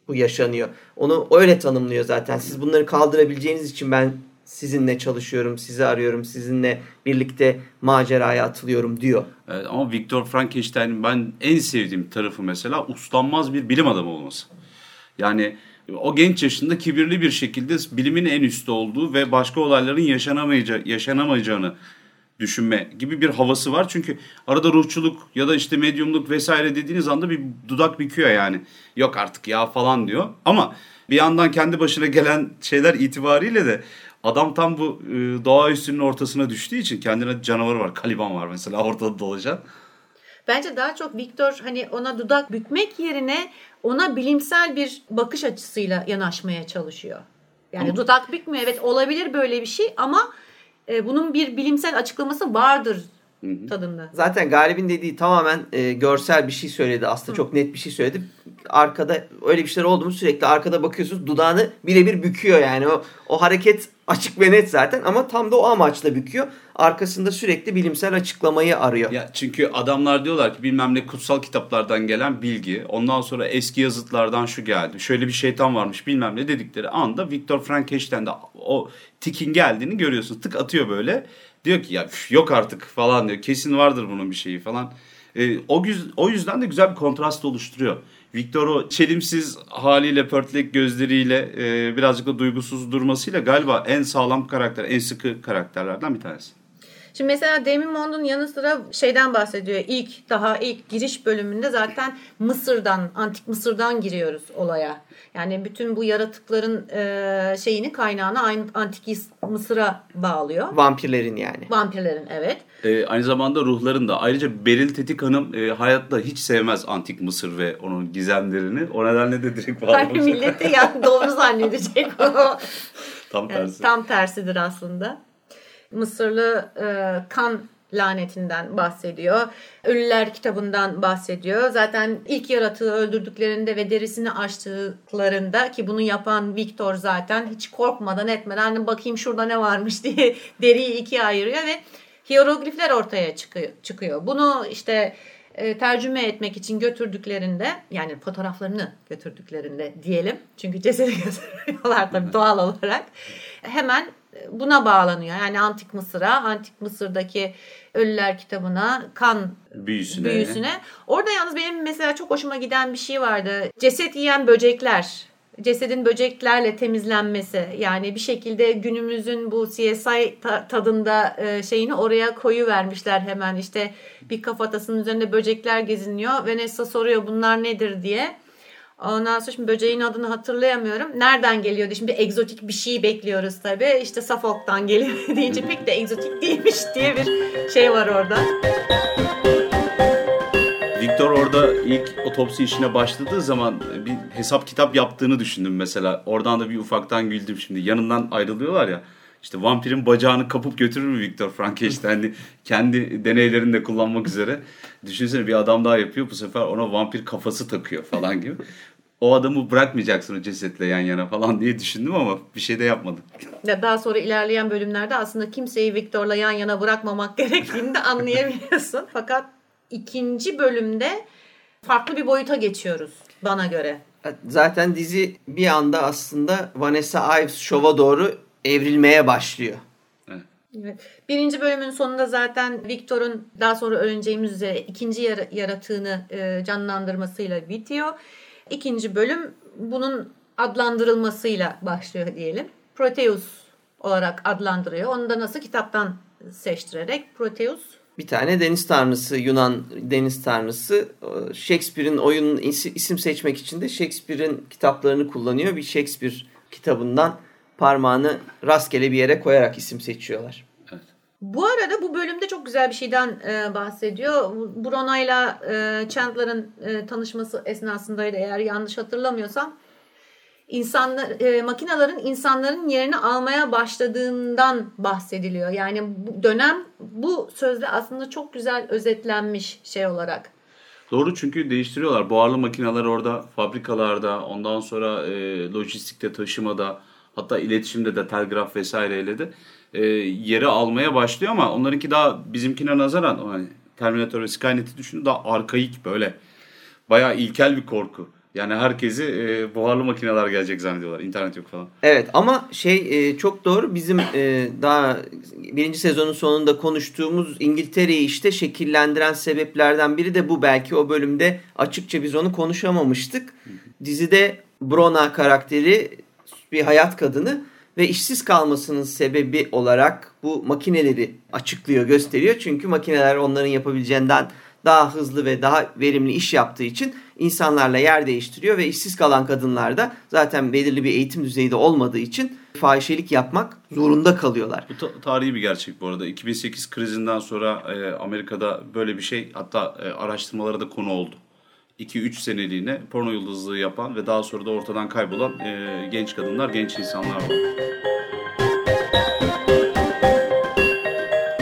bu yaşanıyor. Onu öyle tanımlıyor zaten. Siz bunları kaldırabileceğiniz için ben sizinle çalışıyorum, sizi arıyorum, sizinle birlikte maceraya atılıyorum diyor. Evet, ama Viktor Frankenstein'in ben en sevdiğim tarafı mesela uslanmaz bir bilim adamı olması. Yani o genç yaşında kibirli bir şekilde bilimin en üstte olduğu ve başka olayların yaşanamayacağı, yaşanamayacağını düşünme gibi bir havası var. Çünkü arada ruhçuluk ya da işte medyumluk vesaire dediğiniz anda bir dudak büküyor yani. Yok artık ya falan diyor. Ama bir yandan kendi başına gelen şeyler itibariyle de adam tam bu e, doğaüstünün ortasına düştüğü için kendine canavarı var. Kaliban var mesela ortada dolaşan. Bence daha çok Victor hani ona dudak bükmek yerine ona bilimsel bir bakış açısıyla yanaşmaya çalışıyor. Yani Ama- dudak bükmüyor evet olabilir böyle bir şey ama e, bunun bir bilimsel açıklaması vardır tadında. Zaten Galip'in dediği tamamen e, görsel bir şey söyledi. Aslında çok net bir şey söyledi. Arkada öyle bir şeyler oldu mu sürekli arkada bakıyorsunuz dudağını birebir büküyor yani. O, o hareket açık ve net zaten ama tam da o amaçla büküyor. Arkasında sürekli bilimsel açıklamayı arıyor. Ya çünkü adamlar diyorlar ki bilmem ne kutsal kitaplardan gelen bilgi. Ondan sonra eski yazıtlardan şu geldi. Şöyle bir şeytan varmış bilmem ne dedikleri anda Viktor Frankenstein'de o tikin geldiğini görüyorsun. Tık atıyor böyle. Diyor ki ya yok artık falan diyor. Kesin vardır bunun bir şeyi falan. Ee, o, o yüzden de güzel bir kontrast oluşturuyor. Victor o çelimsiz haliyle, pörtlek gözleriyle, e, birazcık da duygusuz durmasıyla galiba en sağlam karakter, en sıkı karakterlerden bir tanesi. Şimdi mesela Demi Mond'un yanı sıra şeyden bahsediyor. İlk daha ilk giriş bölümünde zaten Mısır'dan, antik Mısır'dan giriyoruz olaya. Yani bütün bu yaratıkların e, şeyini kaynağını aynı antik Mısır'a bağlıyor. Vampirlerin yani. Vampirlerin evet. Ee, aynı zamanda ruhların da. Ayrıca Beril Tetik Hanım e, hayatta hiç sevmez antik Mısır ve onun gizemlerini. O nedenle de direkt Her bağlamış. milleti ya doğru zannedecek o. Tam Evet, tersi. tam tersidir aslında. Mısırlı e, kan lanetinden bahsediyor. Ölüler kitabından bahsediyor. Zaten ilk yaratığı öldürdüklerinde ve derisini açtıklarında ki bunu yapan Victor zaten hiç korkmadan etmeden "Hani bakayım şurada ne varmış diye deriyi ikiye ayırıyor ve hieroglifler ortaya çıkıyor. çıkıyor. Bunu işte e, tercüme etmek için götürdüklerinde yani fotoğraflarını götürdüklerinde diyelim. Çünkü cesedi götürüyorlar tabii doğal olarak. Hemen buna bağlanıyor. Yani Antik Mısır'a, Antik Mısır'daki Ölüler kitabına, kan Büyüsüne. büyüsüne. Orada yalnız benim mesela çok hoşuma giden bir şey vardı. Ceset yiyen böcekler. Cesedin böceklerle temizlenmesi. Yani bir şekilde günümüzün bu CSI ta- tadında e, şeyini oraya koyu vermişler hemen. İşte bir kafatasının üzerinde böcekler geziniyor. Vanessa soruyor bunlar nedir diye. Ondan sonra şimdi böceğin adını hatırlayamıyorum. Nereden geliyordu? Şimdi egzotik bir şey bekliyoruz tabii. İşte Suffolk'tan geliyor deyince pek de egzotik değilmiş diye bir şey var orada. Viktor orada ilk otopsi işine başladığı zaman bir hesap kitap yaptığını düşündüm mesela. Oradan da bir ufaktan güldüm şimdi. Yanından ayrılıyorlar ya. İşte vampirin bacağını kapıp götürür mü Viktor Frankenstein? Hani kendi deneylerinde kullanmak üzere. Düşünsene bir adam daha yapıyor. Bu sefer ona vampir kafası takıyor falan gibi. O adamı bırakmayacaksın o cesetle yan yana falan diye düşündüm ama bir şey de yapmadım. Ya Daha sonra ilerleyen bölümlerde aslında kimseyi Victor'la yan yana bırakmamak gerektiğini de anlayabiliyorsun. Fakat ikinci bölümde farklı bir boyuta geçiyoruz bana göre. Zaten dizi bir anda aslında Vanessa Ives şova doğru evrilmeye başlıyor. Evet. Birinci bölümün sonunda zaten Victor'un daha sonra öğreneceğimiz üzere ikinci yara- yaratığını e, canlandırmasıyla bitiyor. İkinci bölüm bunun adlandırılmasıyla başlıyor diyelim. Proteus olarak adlandırıyor. Onu da nasıl kitaptan seçtirerek Proteus Bir tane deniz tanrısı, Yunan deniz tanrısı. Ee, Shakespeare'in oyunun isi- isim seçmek için de Shakespeare'in kitaplarını kullanıyor. Bir Shakespeare kitabından parmağını rastgele bir yere koyarak isim seçiyorlar. Bu arada bu bölümde çok güzel bir şeyden e, bahsediyor. Bruna'yla e, Chandler'ın e, tanışması esnasındaydı eğer yanlış hatırlamıyorsam. İnsanlar, e, makinelerin insanların yerini almaya başladığından bahsediliyor. Yani bu dönem bu sözle aslında çok güzel özetlenmiş şey olarak. Doğru çünkü değiştiriyorlar. Buharlı makineler orada fabrikalarda, ondan sonra e, lojistikte, taşımada, hatta iletişimde de telgraf vesaireyle de e, yeri almaya başlıyor ama onlarınki daha bizimkine nazaran hani Terminator ve Skynet'i düşünün daha arkaik böyle. Bayağı ilkel bir korku. Yani herkesi e, buharlı makineler gelecek zannediyorlar. İnternet yok falan. Evet ama şey e, çok doğru bizim e, daha birinci sezonun sonunda konuştuğumuz İngiltere'yi işte şekillendiren sebeplerden biri de bu. Belki o bölümde açıkça biz onu konuşamamıştık. Dizide Brona karakteri bir hayat kadını ve işsiz kalmasının sebebi olarak bu makineleri açıklıyor, gösteriyor. Çünkü makineler onların yapabileceğinden daha hızlı ve daha verimli iş yaptığı için insanlarla yer değiştiriyor ve işsiz kalan kadınlar da zaten belirli bir eğitim düzeyde olmadığı için fahişelik yapmak zorunda kalıyorlar. Bu ta- tarihi bir gerçek bu arada. 2008 krizinden sonra e, Amerika'da böyle bir şey hatta e, araştırmalara da konu oldu. 2-3 seneliğine porno yıldızlığı yapan ve daha sonra da ortadan kaybolan e, genç kadınlar, genç insanlar var.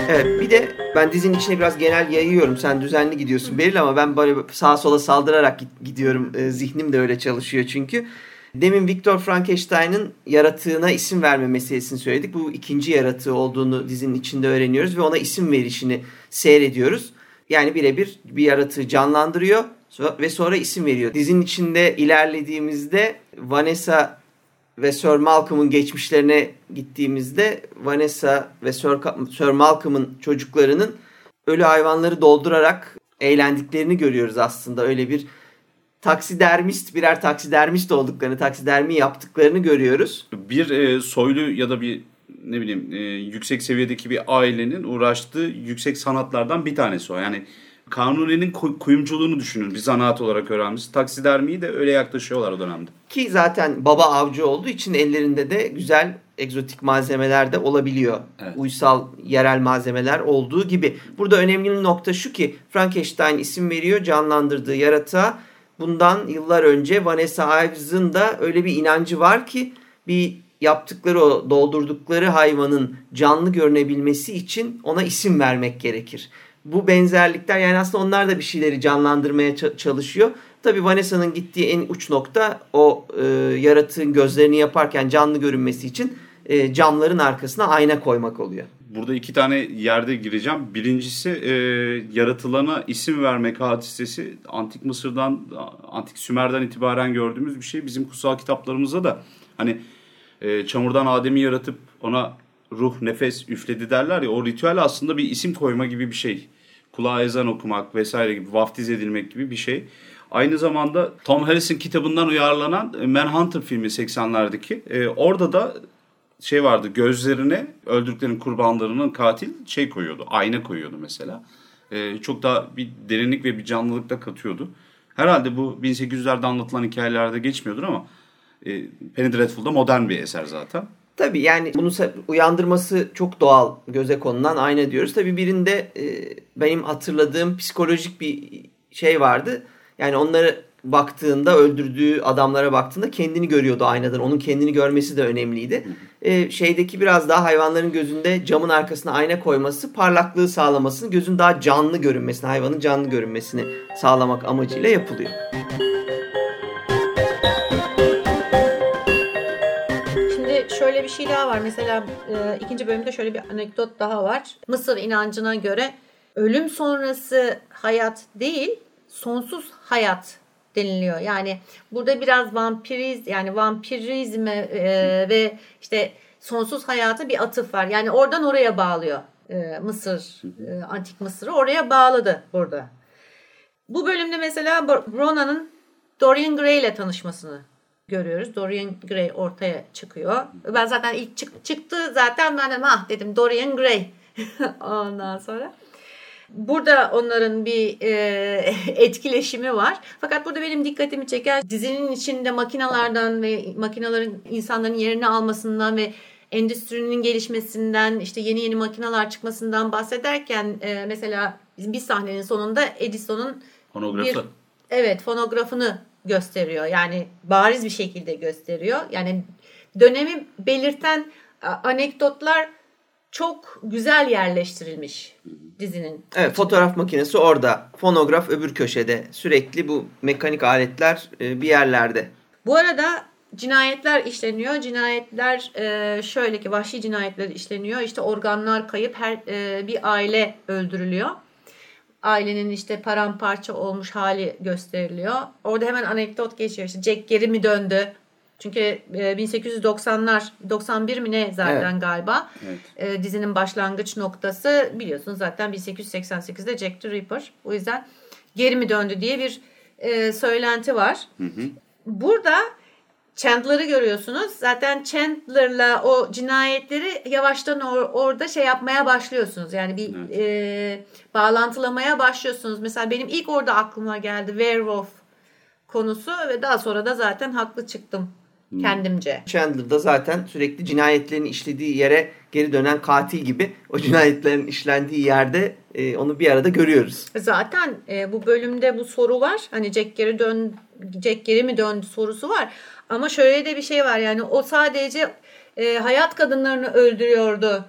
Evet bir de ben dizinin içine biraz genel yayıyorum. Sen düzenli gidiyorsun Beril ama ben böyle sağa sola saldırarak gidiyorum. E, zihnim de öyle çalışıyor çünkü. Demin Viktor Frankenstein'ın yaratığına isim verme meselesini söyledik. Bu ikinci yaratığı olduğunu dizinin içinde öğreniyoruz ve ona isim verişini seyrediyoruz. Yani birebir bir yaratığı canlandırıyor ve sonra isim veriyor. Dizinin içinde ilerlediğimizde Vanessa ve Sir Malcolm'un geçmişlerine gittiğimizde Vanessa ve Sir, Sir Malcolm'un çocuklarının ölü hayvanları doldurarak eğlendiklerini görüyoruz aslında. Öyle bir taksidermist birer taksidermist olduklarını, taksidermi yaptıklarını görüyoruz. Bir e, soylu ya da bir ne bileyim e, yüksek seviyedeki bir ailenin uğraştığı yüksek sanatlardan bir tanesi o. Yani Kanuni'nin kuy- kuyumculuğunu düşünün bir zanaat olarak öğrenmiş. Taksidermiyi de öyle yaklaşıyorlar o dönemde. Ki zaten baba avcı olduğu için ellerinde de güzel egzotik malzemeler de olabiliyor. Evet. Uysal yerel malzemeler olduğu gibi. Burada önemli nokta şu ki Frankenstein isim veriyor canlandırdığı yaratığa. Bundan yıllar önce Vanessa Ives'ın da öyle bir inancı var ki bir yaptıkları o doldurdukları hayvanın canlı görünebilmesi için ona isim vermek gerekir. Bu benzerlikler yani aslında onlar da bir şeyleri canlandırmaya ça- çalışıyor. Tabii Vanessa'nın gittiği en uç nokta o e, yaratığın gözlerini yaparken canlı görünmesi için e, camların arkasına ayna koymak oluyor. Burada iki tane yerde gireceğim. Birincisi e, yaratılana isim vermek hadisesi Antik Mısır'dan, Antik Sümer'den itibaren gördüğümüz bir şey. Bizim kutsal kitaplarımızda da hani e, çamurdan Adem'i yaratıp ona ruh nefes üfledi derler ya o ritüel aslında bir isim koyma gibi bir şey. Kulağa ezan okumak vesaire gibi vaftiz edilmek gibi bir şey. Aynı zamanda Tom Harris'in kitabından uyarlanan Manhunter filmi 80'lerdeki. E, orada da şey vardı gözlerine öldürdüklerinin kurbanlarının katil şey koyuyordu. Ayna koyuyordu mesela. E, çok daha bir derinlik ve bir canlılık da katıyordu. Herhalde bu 1800'lerde anlatılan hikayelerde geçmiyordur ama e, Penny Dreadful'da modern bir eser zaten. Tabii yani bunu uyandırması çok doğal göze konulan ayna diyoruz. Tabii birinde e, benim hatırladığım psikolojik bir şey vardı. Yani onları baktığında öldürdüğü adamlara baktığında kendini görüyordu aynadan. Onun kendini görmesi de önemliydi. Ee, şeydeki biraz daha hayvanların gözünde camın arkasına ayna koyması parlaklığı sağlamasını, gözün daha canlı görünmesini, hayvanın canlı görünmesini sağlamak amacıyla yapılıyor. Şöyle bir şey daha var. Mesela e, ikinci bölümde şöyle bir anekdot daha var. Mısır inancına göre ölüm sonrası hayat değil, sonsuz hayat deniliyor. Yani burada biraz vampiriz yani vampirizme e, ve işte sonsuz hayata bir atıf var. Yani oradan oraya bağlıyor e, Mısır, e, antik Mısır'ı oraya bağladı burada. Bu bölümde mesela Rona'nın Dorian Gray ile tanışmasını görüyoruz. Dorian Gray ortaya çıkıyor. Ben zaten ilk çık, çıktı zaten ben de ah dedim Dorian Gray. Ondan sonra Burada onların bir e, etkileşimi var. Fakat burada benim dikkatimi çeken dizinin içinde makinalardan ve makinaların insanların yerini almasından ve endüstrinin gelişmesinden işte yeni yeni makinalar çıkmasından bahsederken e, mesela bir sahnenin sonunda Edison'un fonografı. Bir, evet fonografını gösteriyor. Yani bariz bir şekilde gösteriyor. Yani dönemi belirten anekdotlar çok güzel yerleştirilmiş dizinin. Evet fotoğraf makinesi orada. Fonograf öbür köşede. Sürekli bu mekanik aletler e, bir yerlerde. Bu arada cinayetler işleniyor. Cinayetler e, şöyle ki vahşi cinayetler işleniyor. İşte organlar kayıp her e, bir aile öldürülüyor. Ailenin işte paramparça olmuş hali gösteriliyor. Orada hemen anekdot geçiyor. İşte Jack geri mi döndü? Çünkü 1890'lar e, 91 mi ne zaten evet. galiba evet. E, dizinin başlangıç noktası biliyorsunuz zaten 1888'de Jack the Ripper. O yüzden geri mi döndü diye bir e, söylenti var. Hı hı. Burada Chandler'ı görüyorsunuz. Zaten Chandler'la o cinayetleri yavaştan or- orada şey yapmaya başlıyorsunuz. Yani bir evet. e, bağlantılamaya başlıyorsunuz. Mesela benim ilk orada aklıma geldi Werewolf konusu ve daha sonra da zaten haklı çıktım Hmm. kendimce. Chandler da zaten sürekli cinayetlerin işlediği yere geri dönen katil gibi o cinayetlerin işlendiği yerde e, onu bir arada görüyoruz. Zaten e, bu bölümde bu soru var. Hani Jack geri dön Jack geri mi döndü sorusu var. Ama şöyle de bir şey var yani o sadece e, hayat kadınlarını öldürüyordu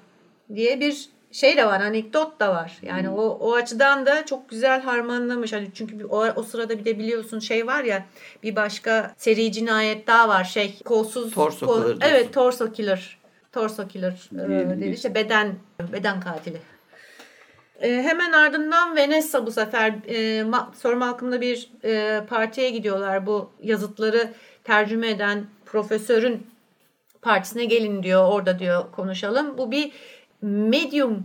diye bir şey de var anekdot da var. Yani hmm. o o açıdan da çok güzel harmanlamış. Hani çünkü o, o sırada bir de biliyorsun şey var ya bir başka seri cinayet daha var şey kolsuz torso kol, killer. Evet torso killer. Torso killer e, dedi işte beden beden katili. E, hemen ardından Vanessa bu sefer e, sorum halkımda bir e, partiye gidiyorlar. Bu yazıtları tercüme eden profesörün partisine gelin diyor. Orada diyor konuşalım. Bu bir Medium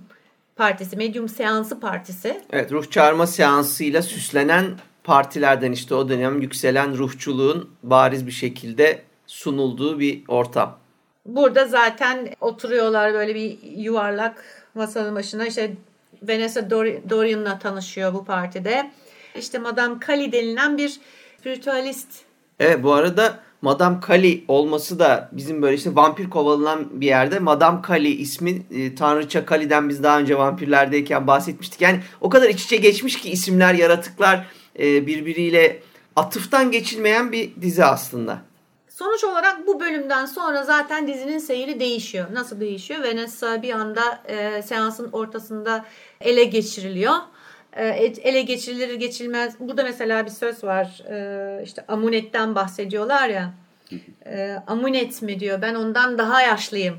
partisi, Medium seansı partisi. Evet, ruh çağırma seansıyla süslenen partilerden işte o dönem yükselen ruhçuluğun bariz bir şekilde sunulduğu bir ortam. Burada zaten oturuyorlar böyle bir yuvarlak masanın başına. İşte Vanessa Dorian'la tanışıyor bu partide. İşte Madame Kali denilen bir spiritüalist. Evet bu arada Madame Kali olması da bizim böyle işte vampir kovalanan bir yerde Madame Kali ismi e, Tanrıça Kali'den biz daha önce vampirlerdeyken bahsetmiştik. Yani o kadar iç içe geçmiş ki isimler, yaratıklar e, birbiriyle atıftan geçilmeyen bir dizi aslında. Sonuç olarak bu bölümden sonra zaten dizinin seyri değişiyor. Nasıl değişiyor? Vanessa bir anda e, seansın ortasında ele geçiriliyor. E, ele geçirilir geçilmez. Burada mesela bir söz var. E, işte amunetten bahsediyorlar ya. E, amunet mi diyor. Ben ondan daha yaşlıyım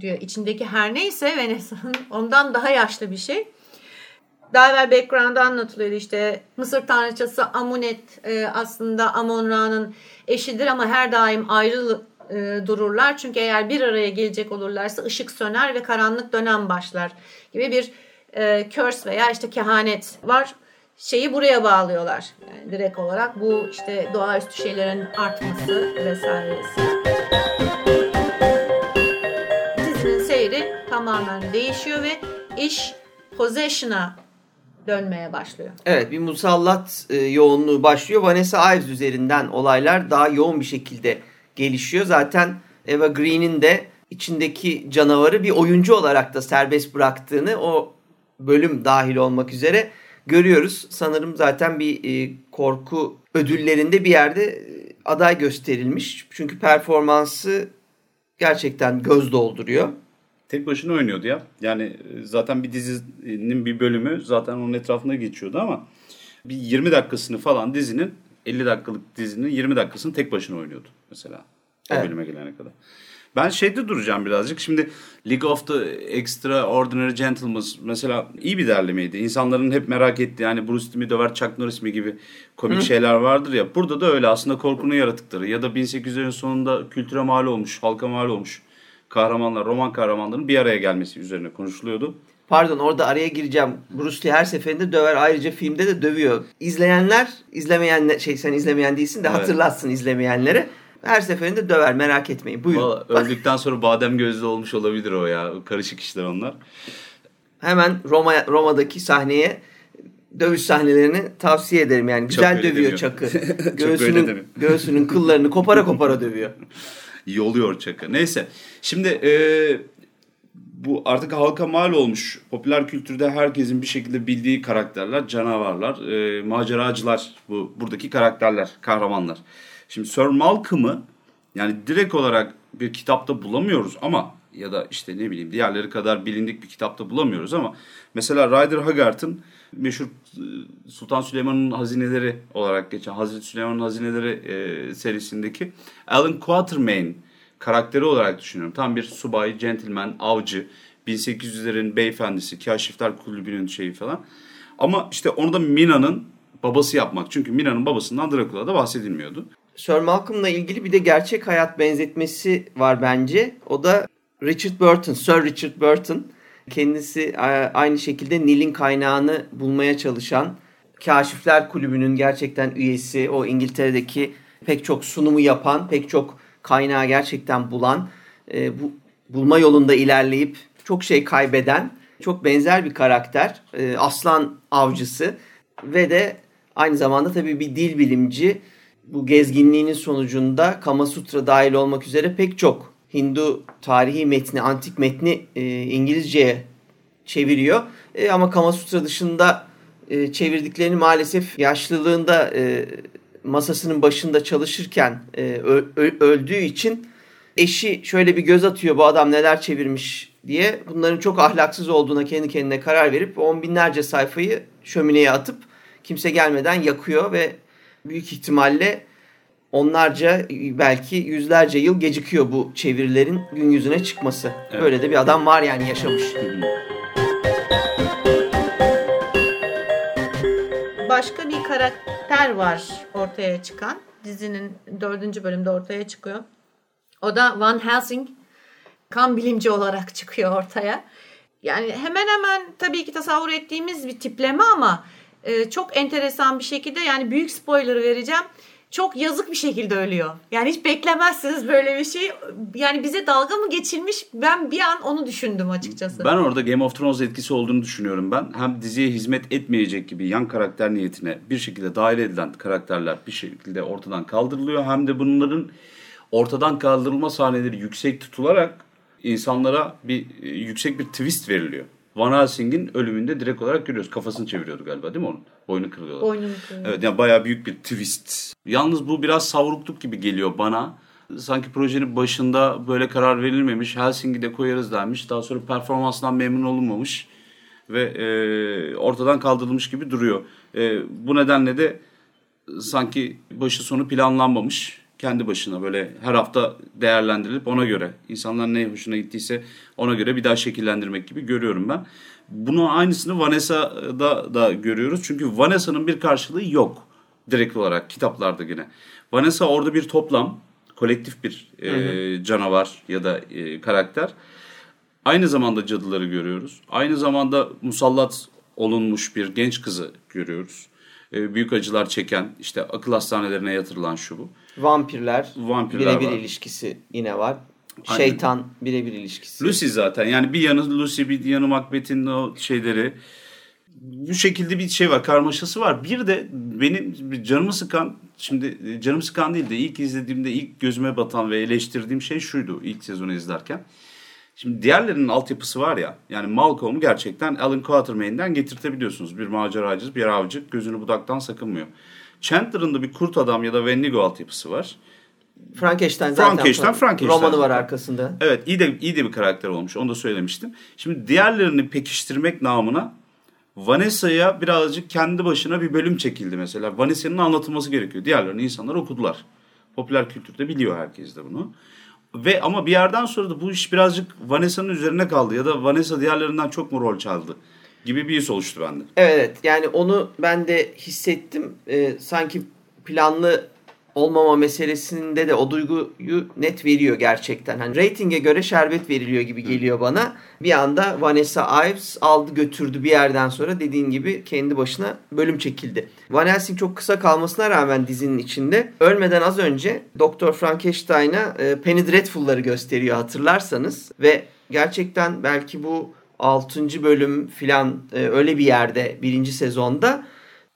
diyor. İçindeki her neyse Vanessa'nın ondan daha yaşlı bir şey. Daha evvel background'da anlatılıyor işte Mısır tanrıçası Amunet aslında Amon Ra'nın eşidir ama her daim ayrı e, dururlar. Çünkü eğer bir araya gelecek olurlarsa ışık söner ve karanlık dönem başlar gibi bir e, curse veya işte kehanet var. Şeyi buraya bağlıyorlar. Yani direkt olarak bu işte doğaüstü şeylerin artması vesairesi. Dizinin seyri tamamen değişiyor ve iş possession'a dönmeye başlıyor. Evet bir musallat e, yoğunluğu başlıyor. Vanessa Ives üzerinden olaylar daha yoğun bir şekilde gelişiyor. Zaten Eva Green'in de içindeki canavarı bir oyuncu olarak da serbest bıraktığını o bölüm dahil olmak üzere görüyoruz. Sanırım zaten bir e, korku ödüllerinde bir yerde e, aday gösterilmiş. Çünkü performansı gerçekten göz dolduruyor. Tek başına oynuyordu ya. Yani e, zaten bir dizinin bir bölümü zaten onun etrafında geçiyordu ama bir 20 dakikasını falan dizinin 50 dakikalık dizinin 20 dakikasını tek başına oynuyordu mesela. O Evet. bölüme gelene kadar. Ben şeyde duracağım birazcık. Şimdi League of the Extraordinary Gentlemen mesela iyi bir derlemeydi. İnsanların hep merak ettiği yani Bruce Lee mi döver Chuck Norris mi gibi komik şeyler vardır ya. Burada da öyle aslında korkunun yaratıkları ya da 1800'lerin sonunda kültüre mal olmuş, halka mal olmuş kahramanlar, roman kahramanların bir araya gelmesi üzerine konuşuluyordu. Pardon orada araya gireceğim. Bruce Lee her seferinde döver. Ayrıca filmde de dövüyor. İzleyenler, izlemeyenler, şey sen izlemeyen değilsin de Evet. hatırlatsın izlemeyenlere. Her seferinde döver merak etmeyin. Buyurun. Valla öldükten sonra badem gözlü olmuş olabilir o ya. Karışık işler onlar. Hemen Roma Roma'daki sahneye dövüş sahnelerini tavsiye ederim. Yani güzel dövüyor demiyor. Çakı. Göğsünün, göğsünün kıllarını kopara kopara dövüyor. Yoluyor çaka. Neyse. Şimdi e, bu artık halka mal olmuş. Popüler kültürde herkesin bir şekilde bildiği karakterler, canavarlar, e, maceracılar. Bu buradaki karakterler, kahramanlar. Şimdi Sir Malcolm'ı yani direkt olarak bir kitapta bulamıyoruz ama ya da işte ne bileyim diğerleri kadar bilindik bir kitapta bulamıyoruz ama mesela Ryder Haggard'ın meşhur e, Sultan Süleyman'ın hazineleri olarak geçen Hazreti Süleyman'ın hazineleri e, serisindeki Alan Quatermain karakteri olarak düşünüyorum. Tam bir subay, gentleman, avcı, 1800'lerin beyefendisi, kaşifler kulübünün şeyi falan. Ama işte onu da Mina'nın babası yapmak. Çünkü Mina'nın babasından Dracula'da bahsedilmiyordu. Sir Malcolm'la ilgili bir de gerçek hayat benzetmesi var bence. O da Richard Burton, Sir Richard Burton. Kendisi aynı şekilde Nil'in kaynağını bulmaya çalışan Kaşifler Kulübü'nün gerçekten üyesi. O İngiltere'deki pek çok sunumu yapan, pek çok kaynağı gerçekten bulan, e, bu bulma yolunda ilerleyip çok şey kaybeden, çok benzer bir karakter. E, aslan avcısı ve de aynı zamanda tabii bir dil bilimci bu gezginliğinin sonucunda Kama Sutra dahil olmak üzere pek çok Hindu tarihi metni, antik metni e, İngilizceye çeviriyor. E, ama Kama Sutra dışında e, çevirdiklerini maalesef yaşlılığında e, masasının başında çalışırken e, ö- ö- öldüğü için eşi şöyle bir göz atıyor bu adam neler çevirmiş diye. Bunların çok ahlaksız olduğuna kendi kendine karar verip on binlerce sayfayı şömineye atıp kimse gelmeden yakıyor ve büyük ihtimalle onlarca belki yüzlerce yıl gecikiyor bu çevirilerin gün yüzüne çıkması. Evet. Böyle de bir adam var yani yaşamış. Başka bir karakter var ortaya çıkan. Dizinin dördüncü bölümde ortaya çıkıyor. O da Van Helsing. Kan bilimci olarak çıkıyor ortaya. Yani hemen hemen tabii ki tasavvur ettiğimiz bir tipleme ama e, çok enteresan bir şekilde yani büyük spoiler vereceğim. Çok yazık bir şekilde ölüyor. Yani hiç beklemezsiniz böyle bir şey. Yani bize dalga mı geçilmiş? Ben bir an onu düşündüm açıkçası. Ben orada Game of Thrones etkisi olduğunu düşünüyorum ben. Hem diziye hizmet etmeyecek gibi yan karakter niyetine bir şekilde dahil edilen karakterler bir şekilde ortadan kaldırılıyor. Hem de bunların ortadan kaldırılma sahneleri yüksek tutularak insanlara bir e, yüksek bir twist veriliyor. Van Helsing'in ölümünde direkt olarak görüyoruz. Kafasını çeviriyordu galiba değil mi onun? Boynu kırılıyorlar. Boynunu kırıyor. Evet yani bayağı büyük bir twist. Yalnız bu biraz savrukluk gibi geliyor bana. Sanki projenin başında böyle karar verilmemiş. Helsinki de koyarız denmiş. Daha sonra performansından memnun olunmamış. Ve e, ortadan kaldırılmış gibi duruyor. E, bu nedenle de sanki başı sonu planlanmamış. Kendi başına böyle her hafta değerlendirilip ona göre insanlar ne hoşuna gittiyse ona göre bir daha şekillendirmek gibi görüyorum ben. Bunu aynısını Vanessa'da da görüyoruz. Çünkü Vanessa'nın bir karşılığı yok direkt olarak kitaplarda yine. Vanessa orada bir toplam kolektif bir e, canavar ya da e, karakter. Aynı zamanda cadıları görüyoruz. Aynı zamanda musallat olunmuş bir genç kızı görüyoruz. E, büyük acılar çeken, işte akıl hastanelerine yatırılan şu bu. Vampirler, Vampirler birebir ilişkisi yine var. Aynen. Şeytan birebir ilişkisi. Lucy zaten yani bir yanı Lucy bir yanı Macbeth'in o şeyleri. Bu şekilde bir şey var karmaşası var. Bir de benim canımı sıkan şimdi canımı sıkan değil de ilk izlediğimde ilk gözüme batan ve eleştirdiğim şey şuydu ilk sezonu izlerken. Şimdi diğerlerinin altyapısı var ya yani Malcolm'u gerçekten Alan Quatermain'den getirtebiliyorsunuz. Bir maceracı, bir avcı gözünü budaktan sakınmıyor. Chandler'ın da bir kurt adam ya da Wendigo altyapısı var. Frankenstein zaten Frankenstein, Frankenstein. romanı var arkasında. Evet iyi de iyi de bir karakter olmuş. Onu da söylemiştim. Şimdi diğerlerini pekiştirmek namına Vanessa'ya birazcık kendi başına bir bölüm çekildi mesela. Vanessa'nın anlatılması gerekiyor. Diğerlerini insanlar okudular. Popüler kültürde biliyor herkes de bunu. Ve ama bir yerden sonra da bu iş birazcık Vanessa'nın üzerine kaldı ya da Vanessa diğerlerinden çok mu rol çaldı gibi bir his oluştu bende. Evet yani onu ben de hissettim. Ee, sanki planlı olmama meselesinde de o duyguyu net veriyor gerçekten. Hani reytinge göre şerbet veriliyor gibi geliyor bana. Bir anda Vanessa Ives aldı götürdü bir yerden sonra dediğin gibi kendi başına bölüm çekildi. Van Helsing çok kısa kalmasına rağmen dizinin içinde ölmeden az önce Doktor Frankenstein'a e, Penny Dreadful'ları gösteriyor hatırlarsanız ve gerçekten belki bu 6. bölüm filan e, öyle bir yerde birinci sezonda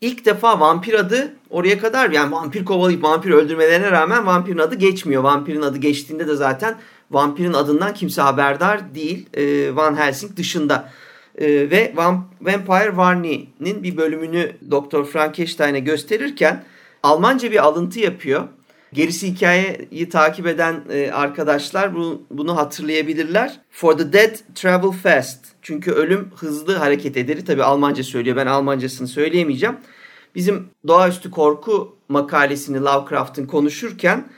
ilk defa vampir adı oraya kadar yani vampir kovalayıp vampir öldürmelerine rağmen vampirin adı geçmiyor. Vampirin adı geçtiğinde de zaten vampirin adından kimse haberdar değil. E, Van Helsing dışında. E, ve Vam- Vampire Varney'nin bir bölümünü Doktor Frankenstein'e gösterirken Almanca bir alıntı yapıyor. Gerisi hikayeyi takip eden e, arkadaşlar bu, bunu hatırlayabilirler. For the dead travel fast. Çünkü ölüm hızlı hareket eder. Tabi Almanca söylüyor. Ben Almancasını söyleyemeyeceğim. Bizim doğaüstü korku makalesini Lovecraft'ın konuşurken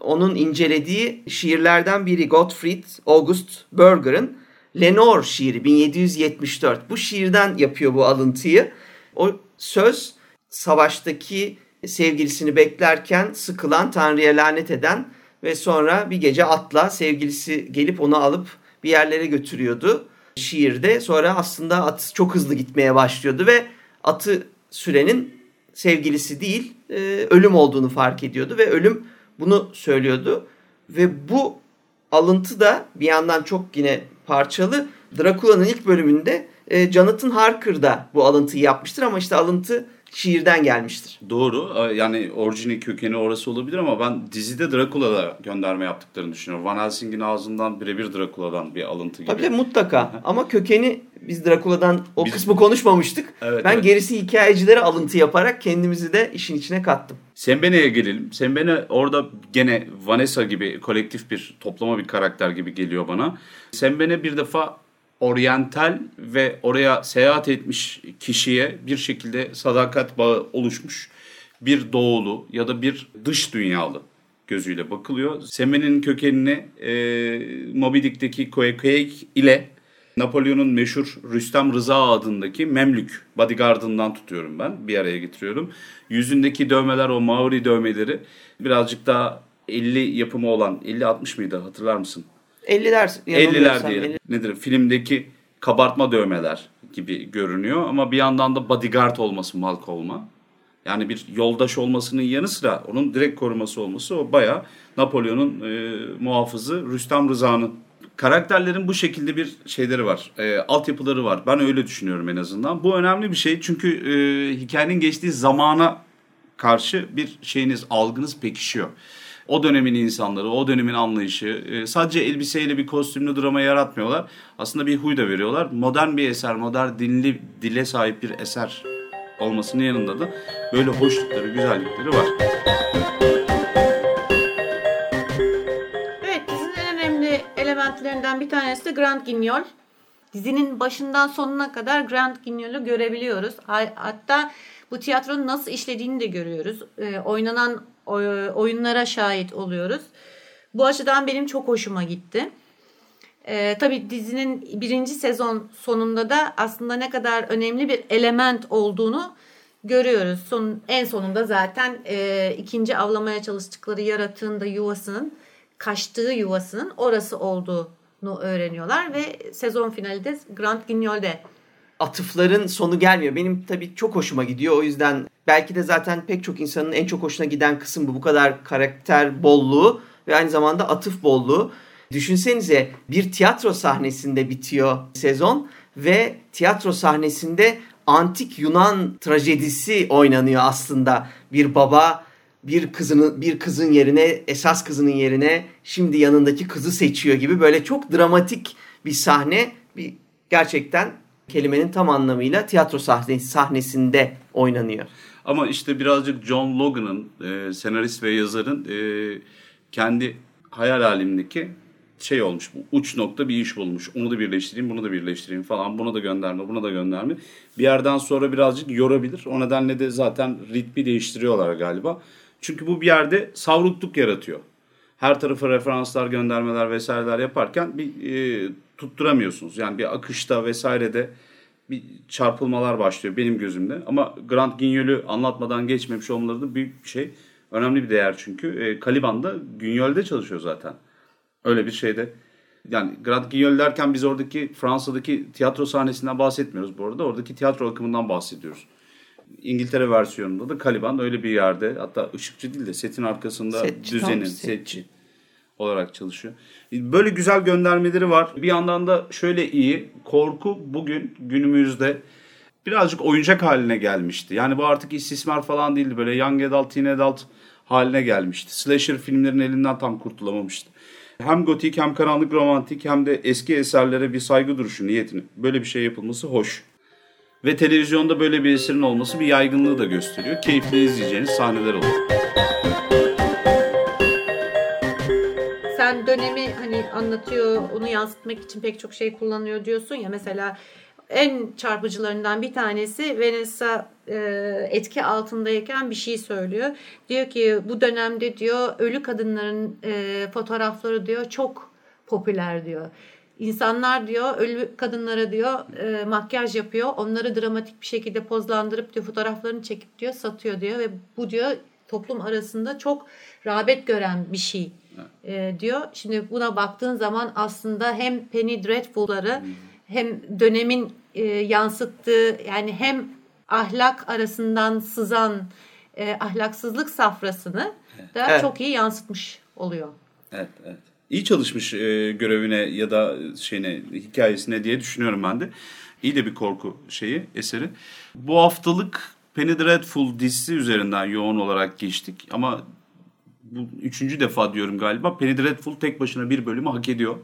onun incelediği şiirlerden biri Gottfried August Berger'ın Lenore şiiri 1774. Bu şiirden yapıyor bu alıntıyı. O söz savaştaki sevgilisini beklerken sıkılan Tanrı'ya lanet eden ve sonra bir gece atla sevgilisi gelip onu alıp bir yerlere götürüyordu şiirde. Sonra aslında at çok hızlı gitmeye başlıyordu ve atı sürenin sevgilisi değil e, ölüm olduğunu fark ediyordu ve ölüm bunu söylüyordu. Ve bu alıntı da bir yandan çok yine parçalı. Dracula'nın ilk bölümünde e, Jonathan Harker bu alıntıyı yapmıştır ama işte alıntı şiirden gelmiştir. Doğru. Yani orijini kökeni orası olabilir ama ben dizide Dracula'da gönderme yaptıklarını düşünüyorum. Van Helsing'in ağzından birebir Dracula'dan bir alıntı gibi. Tabii mutlaka ama kökeni biz Dracula'dan o Biz- kısmı konuşmamıştık. Evet, ben evet. gerisi hikayecilere alıntı yaparak kendimizi de işin içine kattım. Sembene'ye gelelim. Sembene orada gene Vanessa gibi kolektif bir toplama bir karakter gibi geliyor bana. Sembene bir defa oryantal ve oraya seyahat etmiş kişiye bir şekilde sadakat bağı oluşmuş bir doğulu ya da bir dış dünyalı gözüyle bakılıyor. Sembene'nin kökenini e, Moby Dick'teki Koekkoek ile Napolyon'un meşhur Rüstem Rıza adındaki Memlük bodyguardından tutuyorum ben. Bir araya getiriyorum. Yüzündeki dövmeler o Maori dövmeleri birazcık daha 50 yapımı olan 50-60 mıydı hatırlar mısın? 50'ler 50'ler diyelim. Nedir? Filmdeki kabartma dövmeler gibi görünüyor ama bir yandan da bodyguard olması Malcolm'a. Yani bir yoldaş olmasının yanı sıra onun direkt koruması olması o bayağı Napolyon'un e, muhafızı Rüstem Rıza'nın. Karakterlerin bu şekilde bir şeyleri var. E, altyapıları var. Ben öyle düşünüyorum en azından. Bu önemli bir şey çünkü e, hikayenin geçtiği zamana karşı bir şeyiniz, algınız pekişiyor. O dönemin insanları, o dönemin anlayışı e, sadece elbiseyle bir kostümlü drama yaratmıyorlar. Aslında bir huy da veriyorlar. Modern bir eser, modern dinli dile sahip bir eser olmasının yanında da böyle hoşlukları, güzellikleri var. Evet dizinin en önemli elementlerinden bir tanesi de Grand Guignol. Dizinin başından sonuna kadar Grand Guignol'u görebiliyoruz. Ha- Hatta bu tiyatronun nasıl işlediğini de görüyoruz. Ee, oynanan oy- oyunlara şahit oluyoruz. Bu açıdan benim çok hoşuma gitti. Ee, tabii dizinin birinci sezon sonunda da aslında ne kadar önemli bir element olduğunu görüyoruz. Son, en sonunda zaten e, ikinci avlamaya çalıştıkları yaratığın da yuvasının kaçtığı yuvasının orası olduğunu öğreniyorlar ve sezon finali de Grand Guignol'de atıfların sonu gelmiyor. Benim tabii çok hoşuma gidiyor. O yüzden belki de zaten pek çok insanın en çok hoşuna giden kısım bu. Bu kadar karakter bolluğu ve aynı zamanda atıf bolluğu. Düşünsenize bir tiyatro sahnesinde bitiyor sezon ve tiyatro sahnesinde antik Yunan trajedisi oynanıyor aslında. Bir baba bir kızını bir kızın yerine esas kızının yerine şimdi yanındaki kızı seçiyor gibi böyle çok dramatik bir sahne. Bir gerçekten kelimenin tam anlamıyla tiyatro sahnesi sahnesinde oynanıyor. Ama işte birazcık John Logan'ın e, senarist ve yazarın e, kendi hayal halimdeki şey olmuş bu uç nokta bir iş bulmuş. Onu da birleştireyim, bunu da birleştireyim falan. Buna da gönderme, buna da gönderme. Bir yerden sonra birazcık yorabilir. O nedenle de zaten ritmi değiştiriyorlar galiba. Çünkü bu bir yerde savrukluk yaratıyor. Her tarafa referanslar, göndermeler vesaireler yaparken bir e, tutturamıyorsunuz. Yani bir akışta vesairede bir çarpılmalar başlıyor benim gözümde. Ama Grant Guignol'ü anlatmadan geçmemiş olmaları da büyük bir şey. Önemli bir değer çünkü. E, Caliban da Guignol'de çalışıyor zaten. Öyle bir şeyde. Yani Grant Guignol derken biz oradaki Fransa'daki tiyatro sahnesinden bahsetmiyoruz bu arada. Oradaki tiyatro akımından bahsediyoruz. İngiltere versiyonunda da Caliban öyle bir yerde hatta ışıkçı değil de setin arkasında setçi, düzenin setçi. setçi olarak çalışıyor. Böyle güzel göndermeleri var. Bir yandan da şöyle iyi. Korku bugün günümüzde birazcık oyuncak haline gelmişti. Yani bu artık istismar falan değildi. Böyle young adult, teen adult haline gelmişti. Slasher filmlerin elinden tam kurtulamamıştı. Hem gotik hem karanlık romantik hem de eski eserlere bir saygı duruşu niyetini. Böyle bir şey yapılması hoş. Ve televizyonda böyle bir eserin olması bir yaygınlığı da gösteriyor. Keyifli izleyeceğiniz sahneler oluyor. Sen dönemi hani anlatıyor, onu yansıtmak için pek çok şey kullanıyor diyorsun ya. Mesela en çarpıcılarından bir tanesi Vanessa e, etki altındayken bir şey söylüyor. Diyor ki bu dönemde diyor ölü kadınların e, fotoğrafları diyor çok popüler diyor. İnsanlar diyor ölü kadınlara diyor e, makyaj yapıyor. Onları dramatik bir şekilde pozlandırıp diyor fotoğraflarını çekip diyor satıyor diyor ve bu diyor toplum arasında çok rağbet gören bir şey e, diyor. Şimdi buna baktığın zaman aslında hem Penny Dreadful'ları hmm. hem dönemin e, yansıttığı yani hem ahlak arasından sızan e, ahlaksızlık safrasını da evet. çok iyi yansıtmış oluyor. Evet, evet. İyi çalışmış e, görevine ya da şeyine hikayesine diye düşünüyorum ben de. İyi de bir korku şeyi eseri. Bu haftalık Penny Dreadful dizisi üzerinden yoğun olarak geçtik ama bu üçüncü defa diyorum galiba. Penny Dreadful tek başına bir bölümü hak ediyor.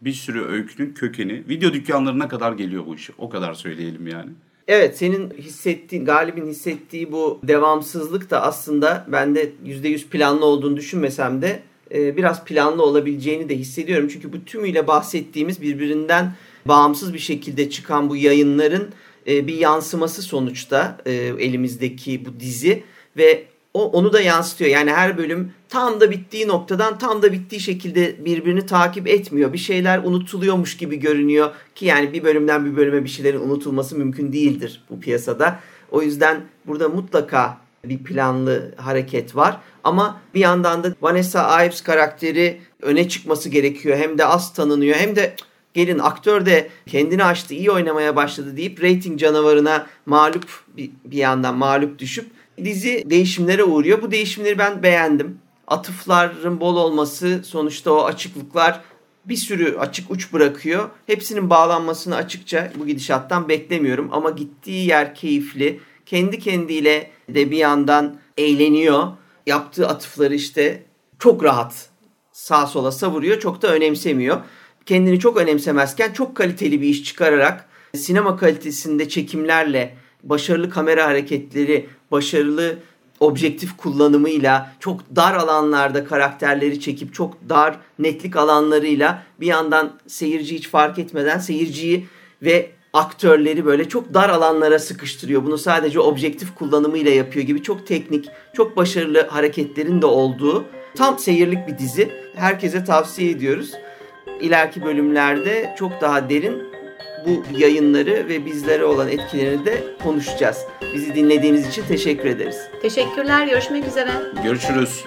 Bir sürü öykünün kökeni. Video dükkanlarına kadar geliyor bu iş. O kadar söyleyelim yani. Evet senin hissettiğin, Galip'in hissettiği bu devamsızlık da aslında ben de %100 planlı olduğunu düşünmesem de e, biraz planlı olabileceğini de hissediyorum. Çünkü bu tümüyle bahsettiğimiz birbirinden bağımsız bir şekilde çıkan bu yayınların e, bir yansıması sonuçta e, elimizdeki bu dizi ve o onu da yansıtıyor. Yani her bölüm tam da bittiği noktadan tam da bittiği şekilde birbirini takip etmiyor. Bir şeyler unutuluyormuş gibi görünüyor ki yani bir bölümden bir bölüme bir şeylerin unutulması mümkün değildir bu piyasada. O yüzden burada mutlaka bir planlı hareket var. Ama bir yandan da Vanessa Ives karakteri öne çıkması gerekiyor. Hem de az tanınıyor hem de gelin aktör de kendini açtı iyi oynamaya başladı deyip rating canavarına mağlup bir, bir yandan mağlup düşüp dizi değişimlere uğruyor. Bu değişimleri ben beğendim. Atıfların bol olması sonuçta o açıklıklar bir sürü açık uç bırakıyor. Hepsinin bağlanmasını açıkça bu gidişattan beklemiyorum ama gittiği yer keyifli. Kendi kendiyle de bir yandan eğleniyor. Yaptığı atıfları işte çok rahat sağa sola savuruyor. Çok da önemsemiyor. Kendini çok önemsemezken çok kaliteli bir iş çıkararak sinema kalitesinde çekimlerle başarılı kamera hareketleri, başarılı objektif kullanımıyla çok dar alanlarda karakterleri çekip çok dar netlik alanlarıyla bir yandan seyirci hiç fark etmeden seyirciyi ve aktörleri böyle çok dar alanlara sıkıştırıyor. Bunu sadece objektif kullanımıyla yapıyor gibi çok teknik, çok başarılı hareketlerin de olduğu tam seyirlik bir dizi. Herkese tavsiye ediyoruz. İleriki bölümlerde çok daha derin bu yayınları ve bizlere olan etkilerini de konuşacağız. Bizi dinlediğiniz için teşekkür ederiz. Teşekkürler. Görüşmek üzere. Görüşürüz.